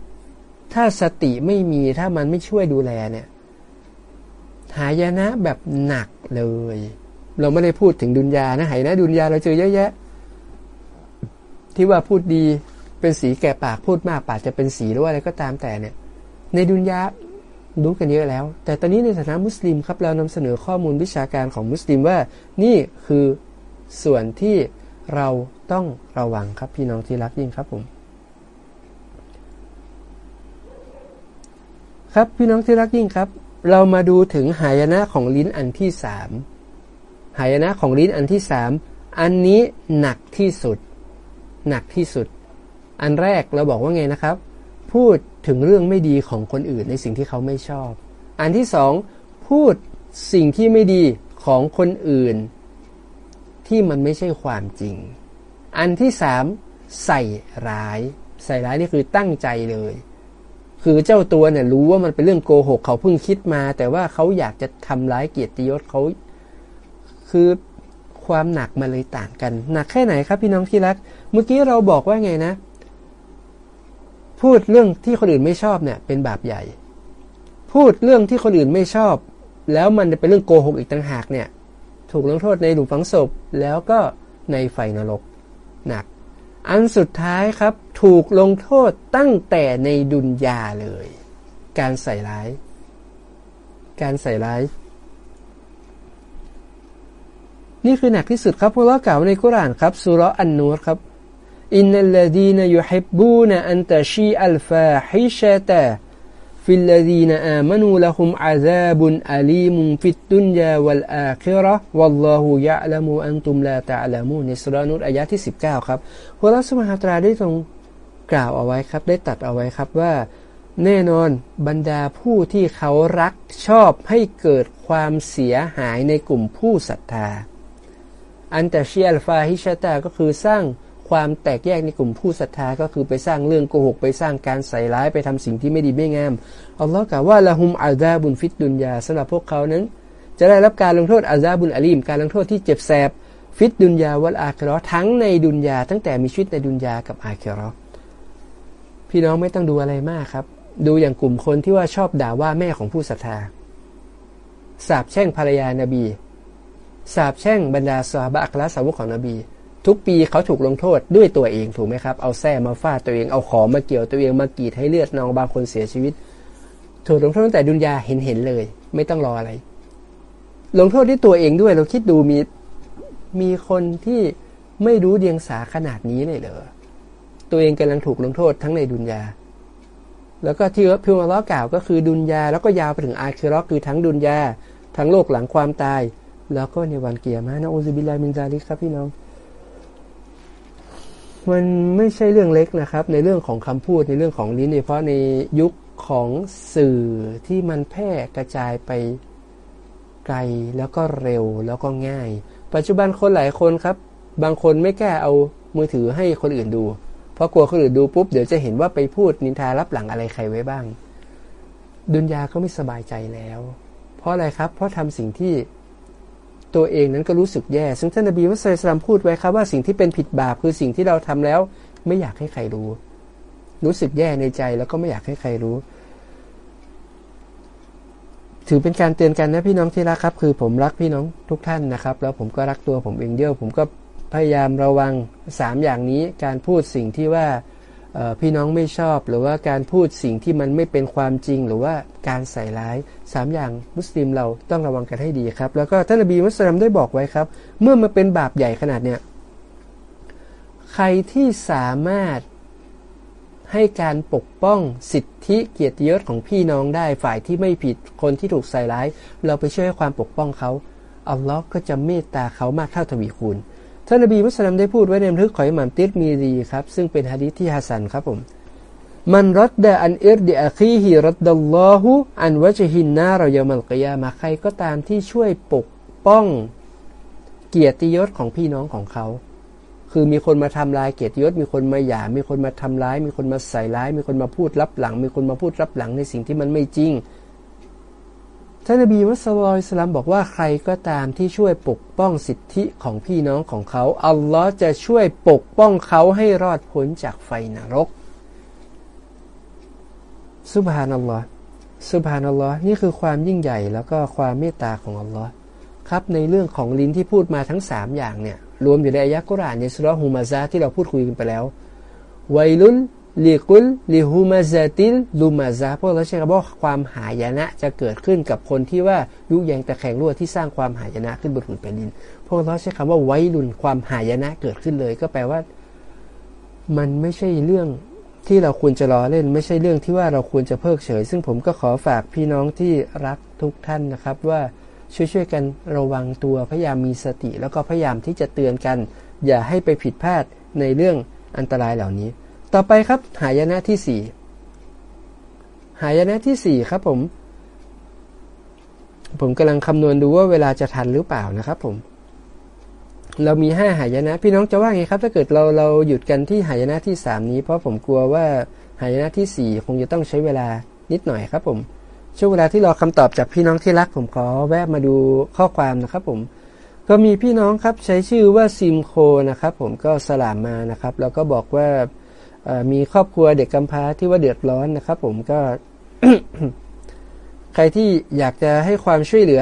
ถ้าสติไม่มีถ้ามันไม่ช่วยดูแลเนี่ย หายนะแบบหนักเลย เราไม่ได้พูดถึงดุนยานะหายนะ ดุนยาเราเจอเยอะแยะ ที่ว่าพูดดีเป็นสีแก่ปากพูดมากปากจะเป็นสีหรือว่าอะไรก็ตามแต่เนี่ย ในดุนยา รู้กันเยอะแล้ว แต่ตอนนี้ในฐานะมุสลิมครับเรานำเสนอข้อมูลวิชาการของมุสลิมว่า นี่คือส่วนที่เราต้องระวังครับพี่น้องที่รักยิ่งครับผมครับพี่น้องที่รักยิ่งครับ เรามาดูถึงหายนะของลิ้นอันที่สามหายนะของลิ้นอันที่สามอันนี้หนักที่สุด หนักที่สุด อันแรกเราบอกว่าไงนะครับ พูด ถึงเรื่องไม่ดีของคนอื่นในสิ่งที่เขาไม่ชอบ อันที่สองพูดสิ่งที่ไม่ดีของคนอื่น ที่มันไม่ใช่ความจริง อันที่สามใส่ร้าย ใส่ร้ายนี่คือตั้งใจเลย คือเจ้าตัวเนี่ยรู้ว่ามันเป็นเรื่องโกหกเขาเพิ่งคิดมา แต่ว่าเขาอยากจะทำร้ายเกียรติยศเขาคือความหนักมันเลยต่างกัน หนักแค่ไหนครับพี่น้องที่รัก เมื่อกี้เราบอกว่าไงนะ พูดเรื่องที่คนอื่นไม่ชอบเนี่ยเป็นบาปใหญ่ พูดเรื่องที่คนอื่นไม่ชอบ แล้วมันเป็นเรื่องโกหกอีกต่างหากเนี่ย ถูกลงโทษในหลุมฝังศพแล้วก็ในไฟนรกหนัก อันสุดท้ายครับถูกลงโทษตั้งแต่ในดุนยาเลย การใส่ร้าย การใส่ร้าย นี่คือหนักที่สุดครับพวกเรากล่าวในกุรานครับสุรอันนูรครับ อินนัลลดีนยูฮิบบูนอันตะชีอัลฟาฮิชะตาฟิลลดีนอามานุละฮุมอาซาบุนอาลีมุฟิตดุนยาวัลอาคิระวัลลอฮุยะละมูอันตุมลาตะละมูในสุรานุตอายะที่ 19 ครับอัลลอฮ์ سبحانه وتعالى ได้ทรงกล่าวเอาไว้ครับ ได้ตรัสเอาไว้ครับว่า แน่นอนบรรดาผู้ที่เขารักชอบให้เกิดความเสียหายในกลุ่มผู้ศรัทธา อันตะชีอัลฟาฮิชะตาก็คือสร้าง ความแตกแยกในกลุ่มผู้ศรัทธาก็คือไปสร้างเรื่องโกหก ไปสร้างการใส่ร้ายไปทำสิ่งที่ไม่ดีไม่งามอัลลอฮ์กล่าวว่าละหุมอาซาบุนฟิตดุนยาสำหรับพวกเขานั้น จะได้รับการลงโทษอาซาบุนอาลีม การลงโทษที่เจ็บแสบฟิตดุนยาวัลอาครอทั้งในดุนยาตั้งแต่มีชีวิตในดุนยากับอาครอพี่น้องไม่ต้องดูอะไรมากครับ ดูอย่างกลุ่มคนที่ว่าชอบด่าว่าแม่ของผู้ศรัทธาสาบแช่งภรรยานาบีสาบแช่งบรรดาสาบะอัคลาสาวกของนบี ทุกปีเขาถูกลงโทษด้วยตัวเองถูกไหมครับ เอาแส้มาฟาดตัวเอง เอาขอมาเกี่ยวตัวเองมากรีดให้เลือดนองบางคนเสียชีวิต ถูกลงโทษตั้งแต่ดุนยาเห็นเห็นเลย ไม่ต้องรออะไร ลงโทษด้วยตัวเองด้วย เราคิดดูมีมีคนที่ไม่รู้เดียงสาขนาดนี้เลยเหรอตัวเองกำลังถูกลงโทษทั้งในดุนยา แล้วก็ที่พิมพ์ล้อกล่าวก็คือดุนยา แล้วก็ยาวไปถึงอาคิรอคือทั้งดุนยา ทั้งโลกหลังความตาย แล้วก็ในวันเกียร์มานะอูซิบิลามินซาลิกครับพี่น้อง มันไม่ใช่เรื่องเล็กนะครับ ในเรื่องของคำพูดในเรื่องของลิ้นโดยเฉพาะในยุคของสื่อที่มันแพร่กระจายไปไกลแล้วก็เร็วแล้วก็ง่าย ปัจจุบันคนหลายคนครับ บางคนไม่กล้าเอามือถือให้คนอื่นดู เพราะกลัวคนอื่นดูปุ๊บเดี๋ยวจะเห็นว่าไปพูดนินทารับหลังอะไรใครไว้บ้าง ดุนยาก็ไม่สบายใจแล้ว เพราะอะไรครับ เพราะทำสิ่งที่ ตัวเองนั้นก็รู้สึกแย่ ซึ่งท่านนบีมุสลิมพูดไว้ครับว่าสิ่งที่เป็นผิดบาปคือสิ่งที่เราทำแล้ว ไม่อยากให้ใครรู้ รู้สึกแย่ในใจแล้วก็ไม่อยากให้ใครรู้ ถือเป็นการเตือนกันนะพี่น้องที่รักครับ คือผมรักพี่น้องทุกท่านนะครับ แล้วผมก็รักตัวผมเองเดียวผมก็พยายามระวังสามอย่างนี้การพูดสิ่งที่ว่า พี่น้องไม่ชอบ หรือว่าการพูดสิ่งที่มันไม่เป็นความจริง หรือว่าการใส่ร้ายสามอย่างมุสลิมเราต้องระวังกันให้ดีครับ แล้วก็ท่านอบีมุสลิมได้บอกไว้ครับ เมื่อมาเป็นบาปใหญ่ขนาดเนี้ยใครที่สามารถให้การปกป้องสิทธิเกียรติยศของพี่น้องได้ฝ่ายที่ไม่ผิดคนที่ถูกใส่ร้าย เราไปช่วยให้ความปกป้องเขาอัลลอฮ์ก็จะเมตตาเขามากเท่าทวีคูณ ท่านนบีมุสลิมได้พูดไว้ในบันทึกของอิหม่ามติดมีดีครับ ซึ่งเป็นฮะดีษที่ฮัสซันครับผม من رد عن عرض أخيه رد الله عن وجهه النار يوم القيامة ใครก็ตามที่ช่วยปกป้องเกียรติยศของพี่น้องของเขา คือมีคนมาทำลายเกียรติยศ มีคนมาหย่ามีคนมาทำร้าย มีคนมาใส่ร้าย มีคนมาพูดรับหลัง มีคนมาพูดรับหลังในสิ่งที่มันไม่จริง ท่านนบีมุสลิมบอกว่าใครก็ตามที่ช่วยปกป้องสิทธิของพี่น้องของเขา อัลลอฮ์จะช่วยปกป้องเขาให้รอดพ้นจากไฟนรก สุบฮานัลลอฮ์สุบฮานัลลอฮ์นี่คือความยิ่งใหญ่แล้วก็ความเมตตาของอัลลอฮ์ครับในเรื่องของลิ้นที่พูดมาทั้ง 3 อย่างเนี่ย รวมอยู่ในอายะกุรานในสุรฮูมาซาที่เราพูดคุยกันไปแล้วไวลุล ลิกุลลิฮูมาซาติลลูมาซาพวกเราใช้คำว่าความหายนะจะเกิดขึ้นกับคนที่ว่ายุแยงแต่แข่งรั่วที่สร้างความหายนะขึ้นบนผืนแผ่นดิน พวกเราใช้คำว่าไวลุนความหายนะเกิดขึ้นเลย ก็แปลว่า มันไม่ใช่เรื่องที่เราควรจะรอเล่น ไม่ใช่เรื่องที่ว่าเราควรจะเพิกเฉย ซึ่งผมก็ขอฝากพี่น้องที่รักทุกท่านนะครับ ว่าช่วยๆกันระวังตัวพยายามมีสติ แล้วก็พยายามที่จะเตือนกัน อย่าให้ไปผิดพลาดในเรื่องอันตรายเหล่านี้ ต่อไปครับ หายนะที่สี่หายนะที่สี่ครับผม ผมกำลังคำนวณดูว่าเวลาจะทันหรือเปล่านะครับผม เรามีห้าหายนะ พี่น้องจะว่าไงครับ ถ้าเกิดเราเราหยุดกันที่หายนะที่สามนี้ เพราะผมกลัวว่าหายนะที่สี่คงจะต้องใช้เวลานิดหน่อยครับผมช่วงเวลาที่รอคำตอบจากพี่น้องที่รัก ผมขอแวะมาดูข้อความนะครับผม ก็มีพี่น้องครับใช้ชื่อว่าซิมโคนะครับผมก็สลามมานะครับ แล้วก็บอกว่า มีครอบครัวเด็กกำพร้าที่ว่าเดือดร้อนนะครับ ผมก็ใครที่อยากจะให้ความช่วยเหลือ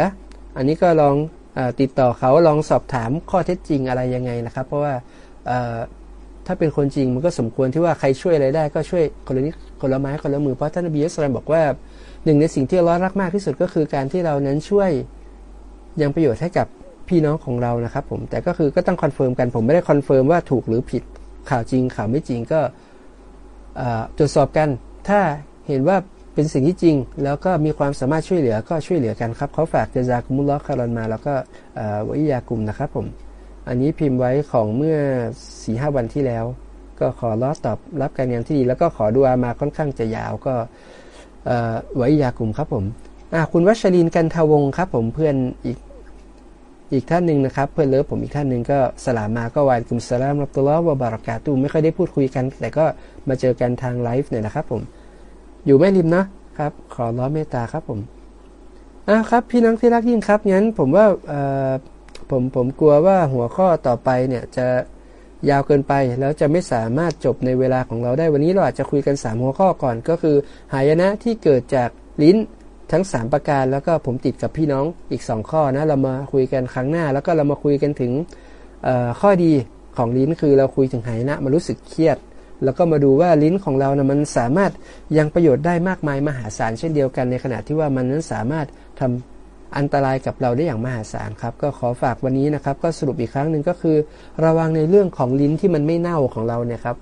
อันนี้ก็ลองอติดต่อเขาลองสอบถามข้อเท็จจริงอะไรยังไงนะครับ เพราะว่าถ้าเป็นคนจริงมันก็สมควรที่ว่าใครช่วยอะไรได้ก็ช่วยคนละนิดคนละไม้คนละมือเพราะท่านนบี عليه السلام บอกว่าหนึ่งในสิ่งที่อัลลอฮ์รักมากที่สุดก็คือการที่เรานั้นช่วยยังประโยชน์ให้กับพี่น้องของเรานะครับ ผมแต่ก็คือก็ต้อง confirm กันผมไม่ได้ confirm ว่าถูกหรือผิดข่าวจริงข่าวไม่จริงก็ ตรวจสอบกัน ถ้าเห็นว่าเป็นสิ่งที่จริง แล้วก็มีความสามารถช่วยเหลือก็ช่วยเหลือกันครับเขาฝากجزاكم الله خيرا มา แล้วก็วิยากุมนะครับผม อันนี้พิมพ์ไว้ของเมื่อสี่ห้าวันที่แล้ว ก็ขอรอตอบรับการงานที่ดี แล้วก็ขอดูอามาค่อนข้างจะยาวก็ไว้ยากุมครับผมคุณวัชรินกันทวงครับผมเพื่อนอีก อีกท่านหนึ่งนะครับเพื่อนเลิฟผมอีกท่านหนึ่งก็สลามมาก็วายกุมสลามรับตัวล้อวบารากาตูไม่ค่อยได้พูดคุยกัน แต่ก็มาเจอกันทางไลฟ์เนี่ยนะครับผมอยู่ไม่ริมนะครับ ขอร้อเมตตาครับผมอะครับ พี่น้องที่รักยิ่งครับงั้นผมว่าผมผมกลัวว่าหัวข้อต่อไปเนี่ยจะยาวเกินไปแล้วจะไม่สามารถจบในเวลาของเราได้วันนี้เราอาจจะคุยกัน 3 หัวข้อก่อน ก็คือ หายนะที่เกิดจากลิ้น ทั้ง 3 ประการแล้วก็ผมติดกับพี่น้องอีก 2 ข้อนะเรามาคุยกันครั้งหน้า แล้วก็เรามาคุยกันถึงข้อดีของลิ้นคือเราคุยถึงหายนะมารู้สึกเครียด แล้วก็มาดูว่าลิ้นของเรานะมันสามารถยังประโยชน์ได้มากมายมหาศาลเช่นเดียวกันในขณะที่ว่ามันนั้นสามารถทำอันตรายกับเราได้อย่างมหาศาลครับ ก็ขอฝากวันนี้นะครับ ก็สรุปอีกครั้งหนึ่งก็คือ ระวังในเรื่องของลิ้นที่มันไม่เน่าของเราเนี่ยครับ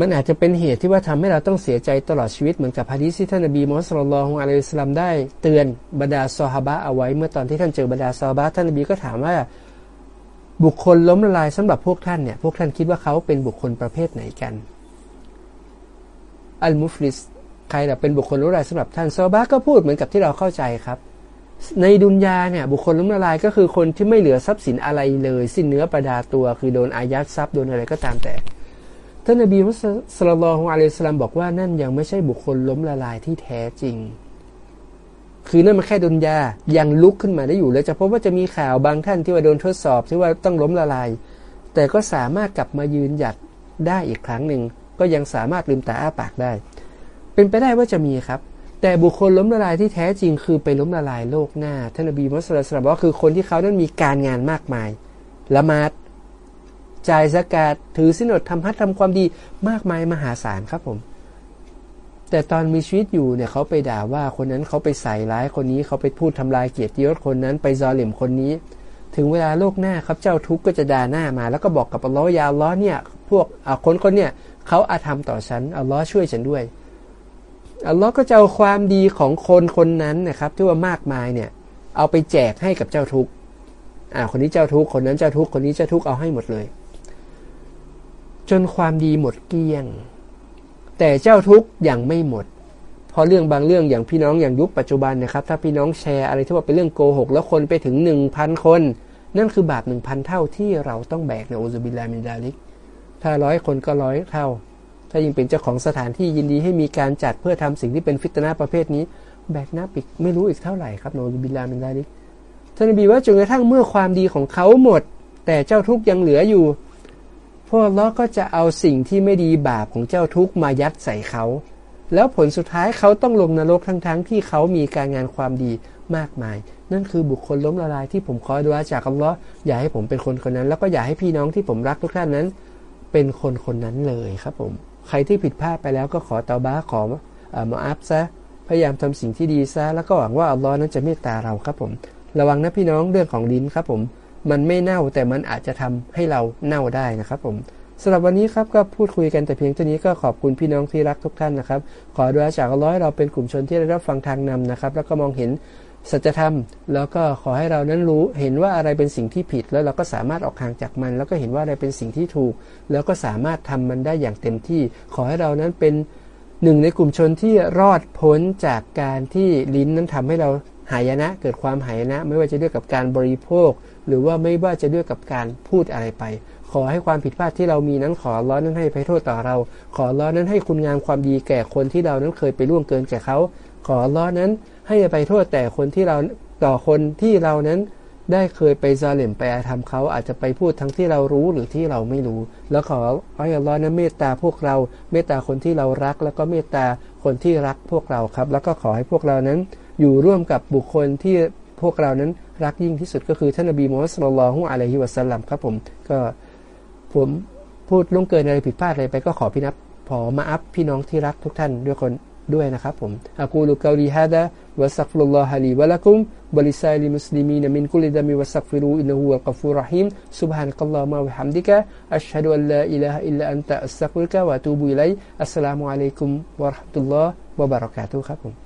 มันอาจจะเป็นเหตุที่ว่าทำให้เราต้องเสียใจตลอดชีวิตเหมือนกับฮะดีษที่ท่านนบีมุฮัมมัดสุลลัลของอะลัยฮิสลามได้เตือนบรรดาซอฮาบะเอาไว้เมื่อตอนที่ท่านเจอบรรดาซอฮาบะท่านนบีก็ถามว่าบุคคลล้มละลายสำหรับพวกท่านเนี่ยพวกท่านคิดว่าเขาเป็นบุคคลประเภทไหนกัน อัลมุฟลิสใครเป็นบุคคลล้มละลายสำหรับท่านซอฮาบะก็พูดเหมือนกับที่เราเข้าใจครับ ในดุนยาเนี่ยบุคคลล้มละลายก็คือคนที่ไม่เหลือทรัพย์สินอะไรเลย สิ้นเนื้อประดาตัว คือโดนอายัดทรัพย์โดนอะไรก็ตามแต่ ท่านนบีมุสลิมของอะลัยสลามบอกว่านั่นยังไม่ใช่บุคคลล้มละลายที่แท้จริง คือนั่นมันแค่ดุนยายังลุกขึ้นมาได้อยู่แล้วจะพบว่าจะมีข่าวบางท่านที่ว่าโดนทดสอบที่ว่าต้องล้มละลาย แต่ก็สามารถกลับมายืนหยัดได้อีกครั้งหนึ่ง ก็ยังสามารถลืมตาอ้าปากได้ เป็นไปได้ว่าจะมีครับ แต่บุคคลล้มละลายที่แท้จริง คือไปล้มละลายโลกหน้าท่านอบีมุสลิมบอกว่าคือคนที่เขานั้นมีการงานมากมายละมาด จ่ายสกาดถือสินอดทำฮัททำความดีมากมายมหาศาลครับผม แต่ตอนมีชีวิตอยู่เนี่ยเขาไปด่าว่าคนนั้นเขาไปใส่ร้ายคนนี้เขาไปพูดทำลายเกียรติยศคนนั้นไปซอเหลี่ยมคนนี้ ถึงเวลาโลกหน้าครับเจ้าทุกข์ก็จะด่าหน้ามา แล้วก็บอกกับอัลลอฮ์ยาลลอเนี่ยพวกคนคนเนี่ยเขาอาธรรมต่อฉันอัลลอฮ์ช่วยฉันด้วยอัลลอฮ์ก็จะเอาความดีของคนคนนั้นนะครับที่ว่ามากมายเนี่ยเอาไปแจกให้กับเจ้าทุกอ่าคนนี้เจ้าทุกข์คนนั้นเจ้าทุกข์คนนี้เจ้าทุกข์เอาให้หมดเลย จนความดีหมดเกลี้ยง แต่เจ้าทุกข์ยังไม่หมด เพราะเรื่องบางเรื่องอย่างพี่น้องอย่างยุคปัจจุบันนะครับ ถ้าพี่น้องแชร์อะไรที่ว่าเป็นเรื่องโกหก แล้วคนไปถึงหนึ่งพันคน นั่นคือบาปหนึ่งพันเท่าที่เราต้องแบกในอุซบิลลามินดาลิก ถ้าร้อยคนก็ร้อยเท่า ถ้ายิ่งเป็นเจ้าของสถานที่ยินดีให้มีการจัดเพื่อทำสิ่งที่เป็นฟิตนาประเภทนี้ แบกหน้าปิกไม่รู้อีกเท่าไหร่ครับโนบิลามินดาลิกท่านบีว่าจนกระทั่งเมื่อความดีของเขาหมด แต่เจ้าทุกข์ยังเหลืออยู่ พวกล้อก็จะเอาสิ่งที่ไม่ดีบาปของเจ้าทุกมายัดใส่เขา แล้วผลสุดท้ายเขาต้องลงนรกทั้งๆทที่เขามีการงานความดีมากมาย นั่นคือบุคคลล้มละลายที่ผมขอดูอาจากอัลลอฮ์อย่าให้ผมเป็นคนคนนั้น แล้วก็อย่าให้พี่น้องที่ผมรักทุกท่านนั้น เป็นคนคนนั้นเลยครับผม ใครที่ผิดพลาดไปแล้วก็ขอเตาบ้าขอมาอัพซะพยายามทำสิ่งที่ดีซะแล้วก็หวังว่าอัลลอฮ์นั้นจะเมตตาเราครับผม ระวังนะพี่น้องเรื่องของลิ้นครับผม มันไม่เน่าแต่มันอาจจะทำให้เราเน่าได้นะครับผมสำหรับวันนี้ครับก็พูดคุยกันแต่เพียงเท่านี้ก็ขอบคุณพี่น้องที่รักทุกท่านนะครับ ขอดูอาจากร้อยเราเป็นกลุ่มชนที่ได้รับฟังทางนำนะครับ แล้วก็มองเห็นสัจธรรม แล้วก็ขอให้เรานั้นรู้เห็นว่าอะไรเป็นสิ่งที่ผิด แล้วเราก็สามารถออกห่างจากมัน แล้วก็เห็นว่าอะไรเป็นสิ่งที่ถูก แล้วก็สามารถทำมันได้อย่างเต็มที่ ขอให้เรานั้นเป็นหนึ่งในกลุ่มชนที่รอดพ้นจากการที่ลิ้นนั้นทำให้เราหายนะ เกิดความหายนะ ไม่ว่าจะด้วยกับการบริโภค หรือว่าไม่ว่าจะด้วยกับการพูดอะไรไป ขอให้ความผิดพลาดที่เรามีนั้นขอร้อนนั้นให้ไปโทษต่อเรา ขอร้อนนั้นให้คุณงามความดีแก่คนที่เรานั้นเคยไปล่วงเกินแก่เขา ขอร้อนนั้นให้ไปโทษแต่คนที่เราต่อคนที่เรานั้นได้เคยไปซาเลมไปอาธรรมเขาอาจจะไปพูดทั้งที่เรารู้หรือที่เราไม่รู้ แล้วขออัลลอฮ์นั้นเมตตาพวกเราเมตตาคนที่เรารัก แล้วก็เมตตาคนที่รักพวกเราครับ แล้วก็ขอให้พวกเรานั้นอยู่ร่วมกับบุคคลที่ พวกเรานั้นรักยิ่งที่สุดก็คือท่านนบีมูฮัมมัดสุลลัลฮุอะลัยฮิวะสัลลัมครับผมก็ผมพูดล่วงเกินอะไรผิดพลาดอะไรไปก็ขอพี่นับขอมะอัฟพี่น้องที่รักทุกท่านด้วยคนด้วยนะครับผมأقول قولي هذا وأستغفر الله لي ولكم ولسائر المسلمين من كل ذنب واستغفروه إنه هو الغفور الرحيم سبحانك اللهم وبحمدك أشهد أن لا إله إلا أنت أستغفرك وأتوب إليك السلام عليكم ورحمة الله وبركاته ครับผม